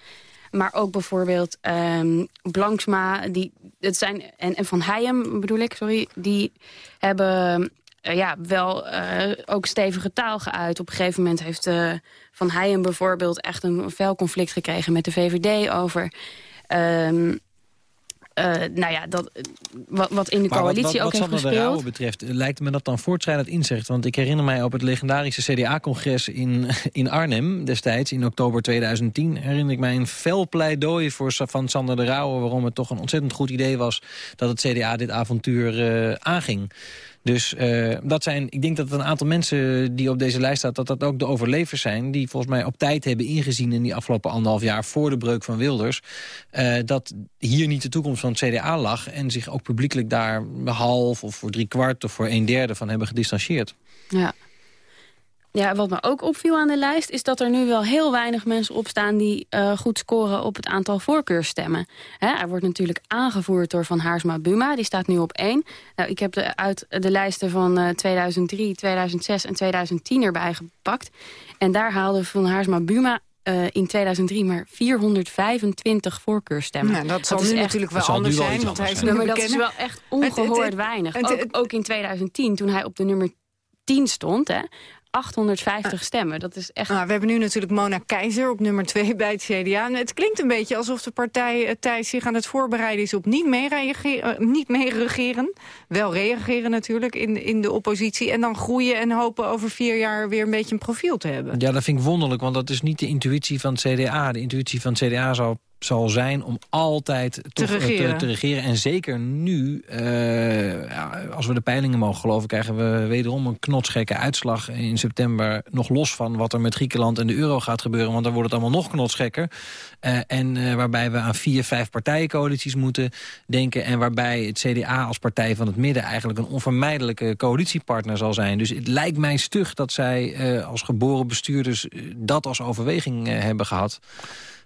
Maar ook bijvoorbeeld um, Blanksma die, het zijn, en, en Van Heijem bedoel ik, sorry, die hebben... eh, ja, wel eh, ook stevige taal geuit. Op een gegeven moment heeft uh, Van Heijen bijvoorbeeld echt een fel conflict gekregen met de VVD over... Ehm, nou ja, dat, wat, wat in de coalitie wat, wat, ook heeft gespeeld. Wat de betreft, lijkt me dat dan voortschrijdend inzicht. Want ik herinner mij op het legendarische CDA-congres in, in Arnhem destijds, in oktober 2010, herinner ik mij een fel pleidooi voor, van Sander de Rauwe, waarom het toch een ontzettend goed idee was dat het CDA dit avontuur aanging. Dus uh, dat zijn, ik denk dat een aantal mensen die op deze lijst staat... dat dat ook de overlevers zijn die volgens mij op tijd hebben ingezien... in die afgelopen anderhalf jaar voor de breuk van Wilders... Uh, dat hier niet de toekomst van het CDA lag... en zich ook publiekelijk daar half of voor drie kwart of voor een derde van hebben gedistanceerd. Ja. Ja, wat me ook opviel aan de lijst is dat er nu wel heel weinig mensen opstaan die uh, goed scoren op het aantal voorkeurstemmen. Hè, hij wordt natuurlijk aangevoerd door Van Haarsma Buma, die staat nu op één. Nou, ik heb de, uit de lijsten van uh, 2003, 2006 en 2010 erbij gepakt. En daar haalde Van Haarsma Buma uh, in 2003 maar 425 voorkeurstemmen. Nou, dat, zal nu echt, natuurlijk wel anders zijn, want hij is nu Maar dat is wel echt ongehoord weinig. Ook, ook in 2010, toen hij op de nummer 10 stond... Hè, 850 stemmen. Dat is echt... Nou, we hebben nu natuurlijk Mona Keizer op nummer 2 bij het CDA. Het klinkt een beetje alsof de partij uh, Thijs zich aan het voorbereiden is... op niet mee, uh, niet mee regeren. Wel reageren natuurlijk in, in de oppositie. En dan groeien en hopen over vier jaar weer een beetje een profiel te hebben. Ja, dat vind ik wonderlijk, want dat is niet de intuïtie van het CDA. De intuïtie van het CDA zou zal zijn om altijd te, toch, regeren. Te, te, regeren. En zeker nu, uh, ja, als we de peilingen mogen geloven... krijgen we wederom een knotsgekke uitslag in september. Nog los van wat er met Griekenland en de euro gaat gebeuren. Want dan wordt het allemaal nog knotsgekker. Uh, en uh, waarbij we aan vier, vijf partijencoalities moeten denken. En waarbij het CDA als partij van het midden... eigenlijk een onvermijdelijke coalitiepartner zal zijn. Dus het lijkt mij stug dat zij als geboren bestuurders... dat als overweging hebben gehad.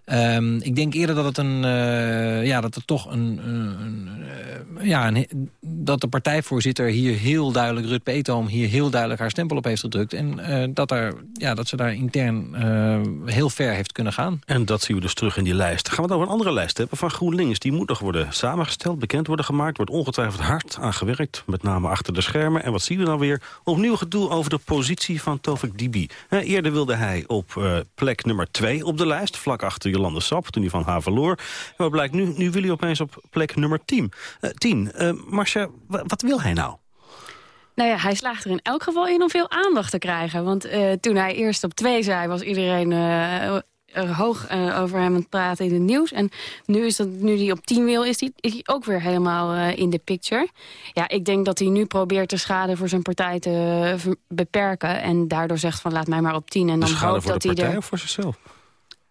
Um, ik denk eerder dat het een, uh, ja, dat het toch een, een uh, ja, een, dat de partijvoorzitter hier heel duidelijk, Rut Peetoom, hier heel duidelijk haar stempel op heeft gedrukt. En uh, dat, er, ja, dat ze daar intern heel ver heeft kunnen gaan. En dat zien we dus terug in die lijst. Gaan we het over een andere lijst hebben van GroenLinks. Die moet nog worden samengesteld, bekend worden gemaakt. Wordt ongetwijfeld hard aan gewerkt, met name achter de schermen. En wat zien we dan weer? Opnieuw gedoe over de positie van Tovik Dibi. eerder wilde hij op plek nummer 2 op de lijst, vlak achter Jolande Sap, toen hij van haar verloor. En wat blijkt nu? Nu wil hij opeens op plek nummer 10. Uh, 10. Uh, Marcia, wat wil hij nou? Nou ja, hij slaagt er in elk geval in om veel aandacht te krijgen. Want uh, toen hij eerst op 2 zei, was iedereen uh, hoog uh, over hem aan het praten in het nieuws. En nu, is dat, nu hij op 10 wil, is hij ook weer helemaal uh, in de picture. Ja, ik denk dat hij nu probeert de schade voor zijn partij te beperken. En daardoor zegt van laat mij maar op 10. En dan de schade hoopt voor dat de partij hij er... of voor zichzelf?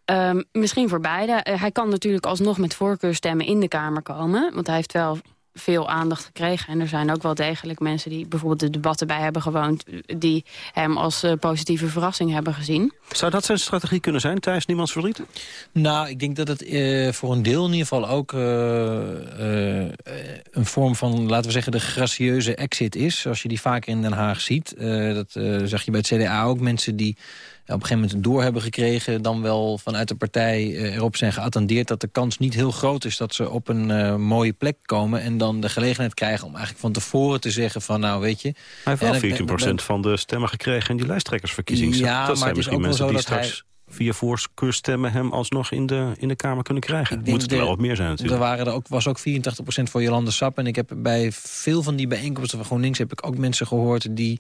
Um, misschien voor beide. Uh, hij kan natuurlijk alsnog met voorkeurstemmen in de Kamer komen. Want hij heeft wel veel aandacht gekregen. En er zijn ook wel degelijk mensen die bijvoorbeeld de debatten bij hebben gewoond... die hem als uh, positieve verrassing hebben gezien. Zou dat zijn strategie kunnen zijn, Thijs Niemands verdriet? Nou, ik denk dat het uh, voor een deel in ieder geval ook uh, een vorm van, laten we zeggen, de gracieuze exit is. Zoals je die vaker in Den Haag ziet. dat zag je bij het CDA ook. Mensen die op een gegeven moment door hebben gekregen... dan wel vanuit de partij uh, erop zijn geattendeerd... dat de kans niet heel groot is dat ze op een uh, mooie plek komen... en dan de gelegenheid krijgen om eigenlijk van tevoren te zeggen van... nou weet je... Hij heeft wel 14% van de stemmen gekregen in die lijsttrekkersverkiezing. Ja, dat zijn misschien mensen die straks... Hij via voorkeurstemmen hem alsnog in de, in de Kamer kunnen krijgen. Moet het er wel wat meer zijn natuurlijk. Er waren er ook, was ook 84% voor Jolande Sap. En ik heb bij veel van die bijeenkomsten van GroenLinks... heb ik ook mensen gehoord die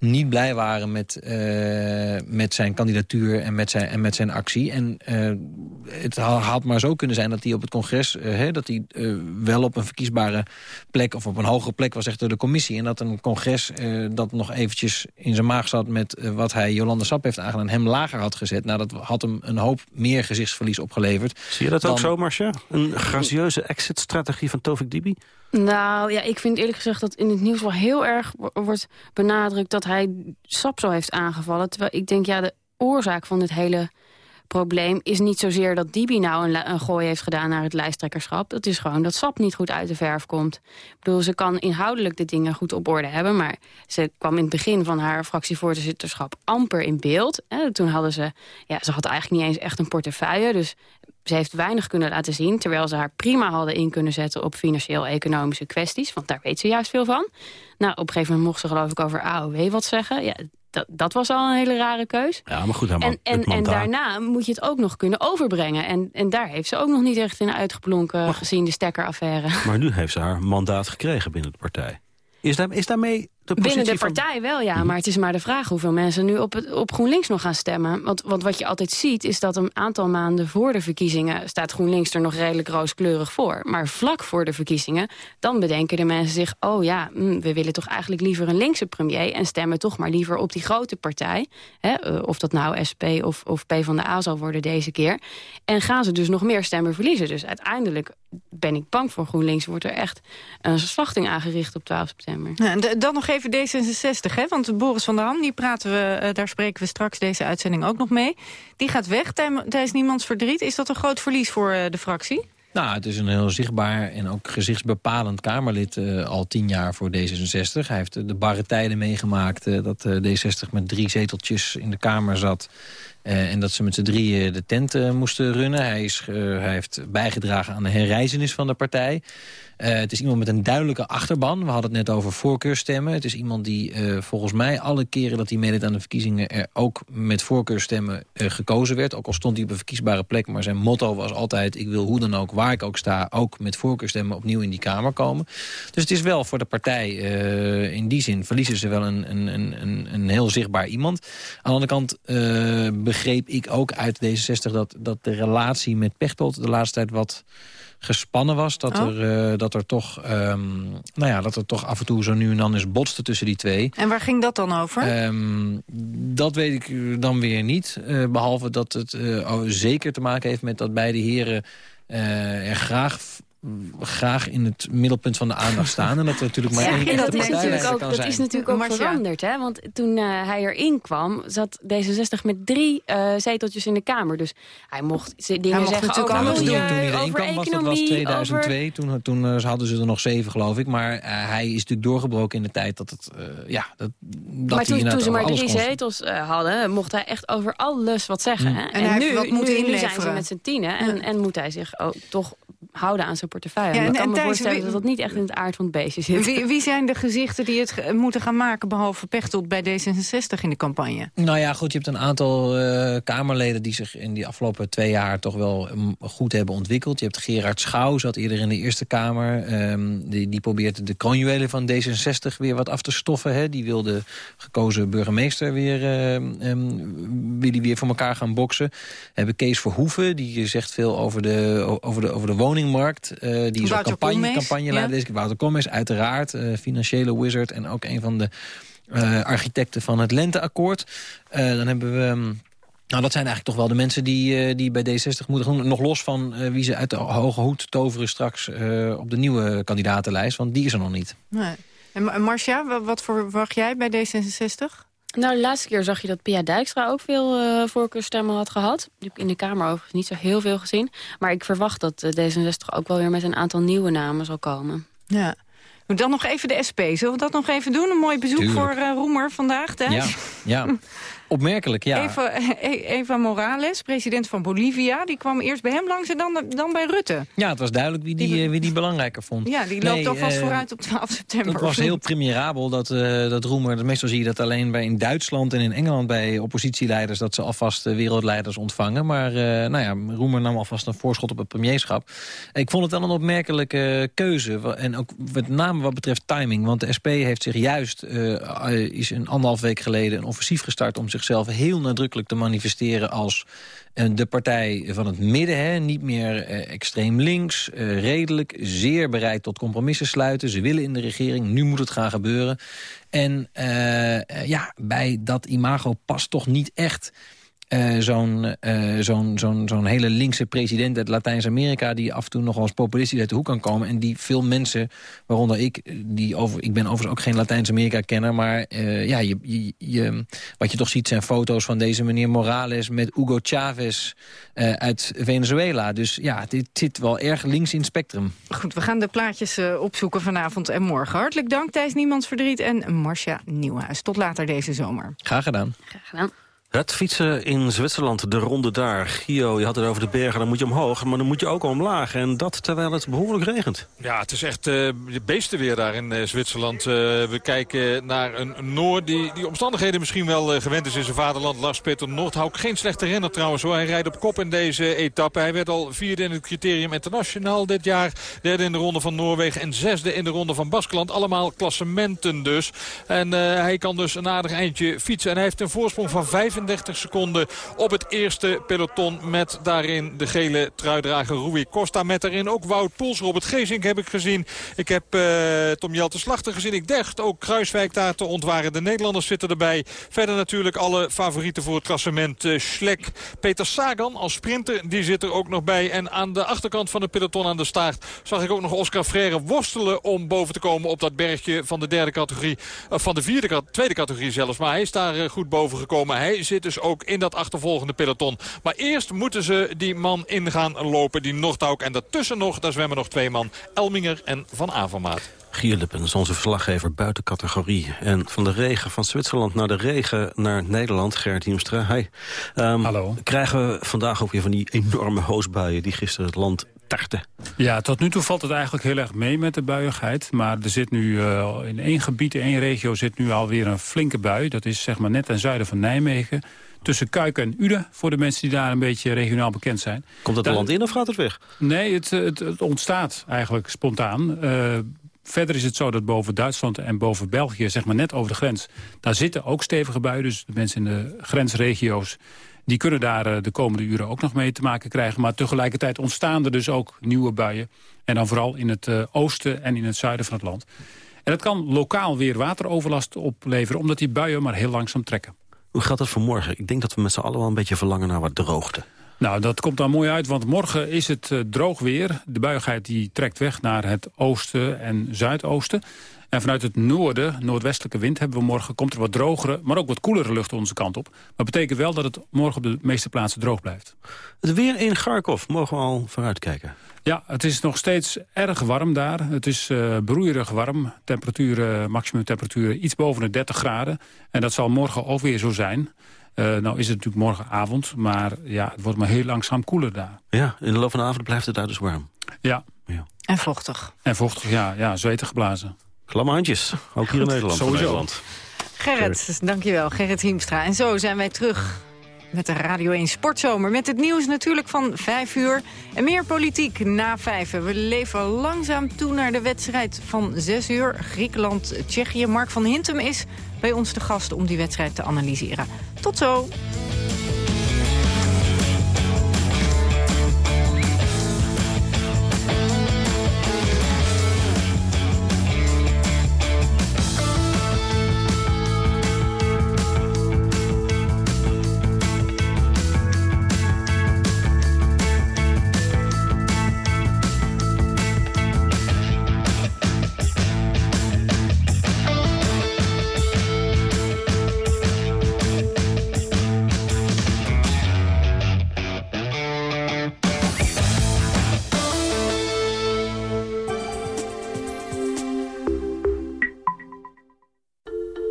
niet blij waren met, uh, met zijn kandidatuur en met zijn, en met zijn actie. En uh, het had maar zo kunnen zijn dat hij op het congres... Uh, hè, dat hij wel op een verkiesbare plek of op een hogere plek was echt door de commissie. En dat een congres dat nog eventjes in zijn maag zat... met wat hij Jolande Sap heeft aangedaan, hem lager had gezet. Nou, dat had hem een hoop meer gezichtsverlies opgeleverd. Zie je dat dan... ook zo, Marcia? Een gracieuze exit-strategie van Tovik Dibi? Nou ja, ik vind eerlijk gezegd dat in het nieuws wel heel erg wordt benadrukt... dat hij Sap zo heeft aangevallen. Terwijl ik denk, ja, de oorzaak van dit hele probleem is niet zozeer dat Dibi nou een, gooi heeft gedaan naar het lijsttrekkerschap. Het is gewoon dat SAP niet goed uit de verf komt. Ik bedoel, ze kan inhoudelijk de dingen goed op orde hebben... maar ze kwam in het begin van haar fractievoorzitterschap amper in beeld. Toen hadden ze... Ja, ze had eigenlijk niet eens echt een portefeuille, dus ze heeft weinig kunnen laten zien... terwijl ze haar prima hadden in kunnen zetten op financieel-economische kwesties. Want daar weet ze juist veel van. Nou, op een gegeven moment mocht ze geloof ik over AOW wat zeggen. Ja, dat, dat was al een hele rare keus. Ja, maar goed, en, en, en daarna moet je het ook nog kunnen overbrengen. En, en daar heeft ze ook nog niet echt in uitgeblonken gezien de stekkeraffaire. Maar nu heeft ze haar mandaat gekregen binnen de partij. Is, daar, is daarmee Binnen de partij wel, ja. Mhm. Maar het is maar de vraag hoeveel mensen nu op, het, op GroenLinks nog gaan stemmen. Want, want wat je altijd ziet is dat een aantal maanden voor de verkiezingen... staat GroenLinks er nog redelijk rooskleurig voor. Maar vlak voor de verkiezingen, dan bedenken de mensen zich... oh ja, hm, we willen toch eigenlijk liever een linkse premier... en stemmen toch maar liever op die grote partij. Hè, eh, of dat nou SP of, of PvdA zal worden deze keer. En gaan ze dus nog meer stemmen verliezen. Dus uiteindelijk ben ik bang voor GroenLinks. Wordt er echt een slachting aangericht op 12 september. Ja, dan nog even D66, hè? want Boris van der Ham, die praten we, eh, daar spreken we straks deze uitzending ook nog mee. Die gaat weg tijdens niemands verdriet. Is dat een groot verlies voor eh, de fractie? Nou, het is een heel zichtbaar en ook gezichtsbepalend Kamerlid uh, al tien jaar voor D66. Hij heeft de barre tijden meegemaakt uh, dat uh, D60 met drie zeteltjes in de Kamer zat. en dat ze met z'n drieën de tent moesten runnen. Hij, is, hij heeft bijgedragen aan de herreizenis van de partij. Uh, het is iemand met een duidelijke achterban. We hadden het net over voorkeurstemmen. Het is iemand die uh, volgens mij alle keren dat hij meedeed aan de verkiezingen... er ook met voorkeurstemmen uh, gekozen werd. Ook al stond hij op een verkiesbare plek. Maar zijn motto was altijd... ik wil hoe dan ook, waar ik ook sta... ook met voorkeurstemmen opnieuw in die Kamer komen. Dus het is wel voor de partij... in die zin verliezen ze wel een, een, een, een heel zichtbaar iemand. Aan de andere kant begreep ik ook uit D66... dat, dat de relatie met Pechtold de laatste tijd wat gespannen was. Dat, oh. er, uh, dat, er toch, um, nou ja, dat er toch af en toe zo nu en dan is botste tussen die twee. En waar ging dat dan over? Um, dat weet ik dan weer niet. Uh, behalve dat het uh, zeker te maken heeft met dat beide heren er graag graag in het middelpunt van de aandacht staan. En dat er natuurlijk maar ja, één dat is natuurlijk ook, Dat is natuurlijk ook veranderd. Hè? Want toen uh, hij erin kwam, zat D66 met drie uh, zeteltjes in de Kamer. Dus hij mocht dingen hij mocht zeggen natuurlijk over, doen. Toen hij erin kwam, was, dat was 2002. Over... Toen, toen uh, hadden ze er nog zeven, geloof ik. Maar hij is natuurlijk doorgebroken in de tijd dat het... ja, dat, dat maar toen, toen ze maar drie zetels hadden, mocht hij echt over alles wat zeggen. Mm. Hè? En, en nu, nu, nu zijn ze met z'n tienen. En, en moet hij zich ook toch houden aan zijn portefeuille. Ja, en, ik kan me voorstellen dat dat niet echt in het aard van het beestje zit. Wie, wie zijn de gezichten die het moeten gaan maken... behalve Pechtold bij D66 in de campagne? Nou ja, goed, je hebt een aantal uh, Kamerleden... die zich in die afgelopen twee jaar toch wel um, goed hebben ontwikkeld. Je hebt Gerard Schouw, zat eerder in de Eerste Kamer. Um, die, die probeert de kroonjuwelen van D66 weer wat af te stoffen. Hè. Die wil de gekozen burgemeester weer, uh, um, wil die weer voor elkaar gaan boksen. We hebben Kees Verhoeven, die zegt veel over de, over de, over de woningmarkt. Uh, die is ook campagne, campagneleider. Ja. Wouter Kom uiteraard uh, financiële wizard... en ook een van de uh, architecten van het Lenteakkoord. dan hebben we... Um, nou, dat zijn eigenlijk toch wel de mensen die, die bij D60 moeten doen. Nog los van wie ze uit de hoge hoed toveren straks op de nieuwe kandidatenlijst. Want die is er nog niet. Nee. En Marcia, wat verwacht jij bij D66? Nou, de laatste keer zag je dat Pia Dijkstra ook veel uh, voorkeurstemmen had gehad. Die heb ik in de Kamer overigens niet zo heel veel gezien. Maar ik verwacht dat uh, D66 ook wel weer met een aantal nieuwe namen zal komen. Ja. Dan nog even de SP. Zullen we dat nog even doen? Een mooi bezoek voor uh, Roemer vandaag, Ja, ja. Opmerkelijk, ja. Eva, eh, Eva Morales, president van Bolivia, die kwam eerst bij hem langs en dan, dan bij Rutte. Ja, het was duidelijk wie die, wie die belangrijker vond. Ja, die loopt alvast uh, vooruit op 12 september. Het was heel premierabel dat, uh, dat Roemer, meestal zie je dat alleen bij in Duitsland en in Engeland bij oppositieleiders, dat ze alvast wereldleiders ontvangen. Maar nou ja, Roemer nam alvast een voorschot op het premierschap. Ik vond het wel een opmerkelijke keuze. En ook met name wat betreft timing. Want de SP heeft zich juist, is een anderhalf week geleden een offensief gestart om zich zichzelf heel nadrukkelijk te manifesteren als uh, de partij van het midden. Hè, niet meer uh, extreem links, uh, redelijk, zeer bereid tot compromissen sluiten. Ze willen in de regering, nu moet het gaan gebeuren. En ja, bij dat imago past toch niet echt uh, zo'n uh, zo'n zo'n zo'n hele linkse president uit Latijns-Amerika... die af en toe nog als populistisch uit de hoek kan komen... en die veel mensen, waaronder ik... Die over, ik ben overigens ook geen Latijns-Amerika-kenner... maar uh, ja, je, je, je, wat je toch ziet zijn foto's van deze meneer Morales... met Hugo Chavez uit Venezuela. Dus ja, dit zit wel erg links in het spectrum. Goed, we gaan de plaatjes opzoeken vanavond en morgen. Hartelijk dank, Thijs Niemands Verdriet en Marcia Nieuwhuis. Tot later deze zomer. Graag gedaan. Graag gedaan. Het fietsen in Zwitserland, de ronde daar. Gio, je had het over de bergen, dan moet je omhoog, maar dan moet je ook omlaag. En dat terwijl het behoorlijk regent. Ja, het is echt uh, beestenweer daar in uh, Zwitserland. Uh, we kijken naar een Noor die, die omstandigheden misschien wel gewend is in zijn vaderland. Lars Peter Noordhouk, geen slechte renner trouwens hoor. Hij rijdt op kop in deze etappe. Hij werd al vierde in het criterium internationaal dit jaar. Derde in de ronde van Noorwegen en zesde in de ronde van Baskeland. Allemaal klassementen dus. En hij kan dus een aardig eindje fietsen. En hij heeft een voorsprong van 35 35 seconden op het eerste peloton. Met daarin de gele truidrager Rui Costa. Met daarin ook Wout Poels. Robert Gezink heb ik gezien. Ik heb uh, Tom Jelte Slachter gezien. Ik dacht ook Kruiswijk daar te ontwaren. De Nederlanders zitten erbij. Verder natuurlijk alle favorieten voor het klassement. Uh, Schlek, Peter Sagan als sprinter. Die zit er ook nog bij. En aan de achterkant van de peloton aan de staart zag ik ook nog Oscar Freire worstelen om boven te komen op dat bergje van de derde categorie. Of van de vierde, tweede categorie zelfs. Maar hij is daar goed boven gekomen. Hij zit dus ook in dat achtervolgende peloton. Maar eerst moeten ze die man in gaan lopen, die Nordhauk. En daartussen nog, daar zwemmen nog twee man. Elminger en Van Avermaat. Gierlippen is onze verslaggever buiten categorie. En van de regen van Zwitserland naar de regen naar Nederland, Gerrit Hiemstra. Hi. Um, Hallo. Krijgen we vandaag ook weer van die enorme hoosbuien die gisteren het land tarten? Ja, tot nu toe valt het eigenlijk heel erg mee met de buiigheid. Maar er zit nu uh, in één gebied, in één regio, zit nu alweer een flinke bui. Dat is zeg maar net ten zuiden van Nijmegen tussen Kuik en Uden... voor de mensen die daar een beetje regionaal bekend zijn. Komt dat er land in of gaat het weg? Nee, het, het, het ontstaat eigenlijk spontaan. Uh, verder is het zo dat boven Duitsland en boven België, zeg maar net over de grens... daar zitten ook stevige buien. Dus de mensen in de grensregio's... die kunnen daar uh, de komende uren ook nog mee te maken krijgen. Maar tegelijkertijd ontstaan er dus ook nieuwe buien. En dan vooral in het uh, oosten en in het zuiden van het land. En dat kan lokaal weer wateroverlast opleveren... omdat die buien maar heel langzaam trekken. Hoe gaat dat voor morgen? Ik denk dat we met z'n allen wel een beetje verlangen naar wat droogte. Nou, dat komt dan mooi uit, want morgen is het uh, droog weer. De buigheid die trekt weg naar het oosten en zuidoosten. En vanuit het noorden, noordwestelijke wind, hebben we morgen... komt er wat drogere, maar ook wat koelere lucht onze kant op. Maar betekent wel dat het morgen op de meeste plaatsen droog blijft. Het weer in Kharkov, mogen we al vooruitkijken? Ja, het is nog steeds erg warm daar. Het is uh, broeierig warm. Temperaturen, maximum temperaturen iets boven de 30 graden. En dat zal morgen ook weer zo zijn. Uh, nou is het natuurlijk morgenavond, maar ja, het wordt maar heel langzaam koeler daar. Ja, in de loop van de avond blijft het daar dus warm. Ja. ja. En vochtig. En vochtig, ja. ja zweten geblazen. Klamme handjes, ook hier in Nederland. Sowieso. Nederland. Gerrit, dankjewel. Gerrit Hiemstra. En zo zijn wij terug met de Radio 1 Sportzomer. Met het nieuws natuurlijk van 5 uur. En meer politiek na 5. We leven langzaam toe naar de wedstrijd van 6 uur. Griekenland-Tsjechië. Mark van Hintem is bij ons de gast om die wedstrijd te analyseren. Tot zo.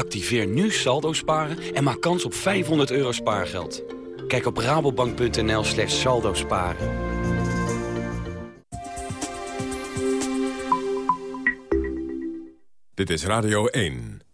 Activeer nu saldo sparen en maak kans op 500 euro spaargeld. Kijk op rabobank.nl slash saldo sparen. Dit is Radio 1.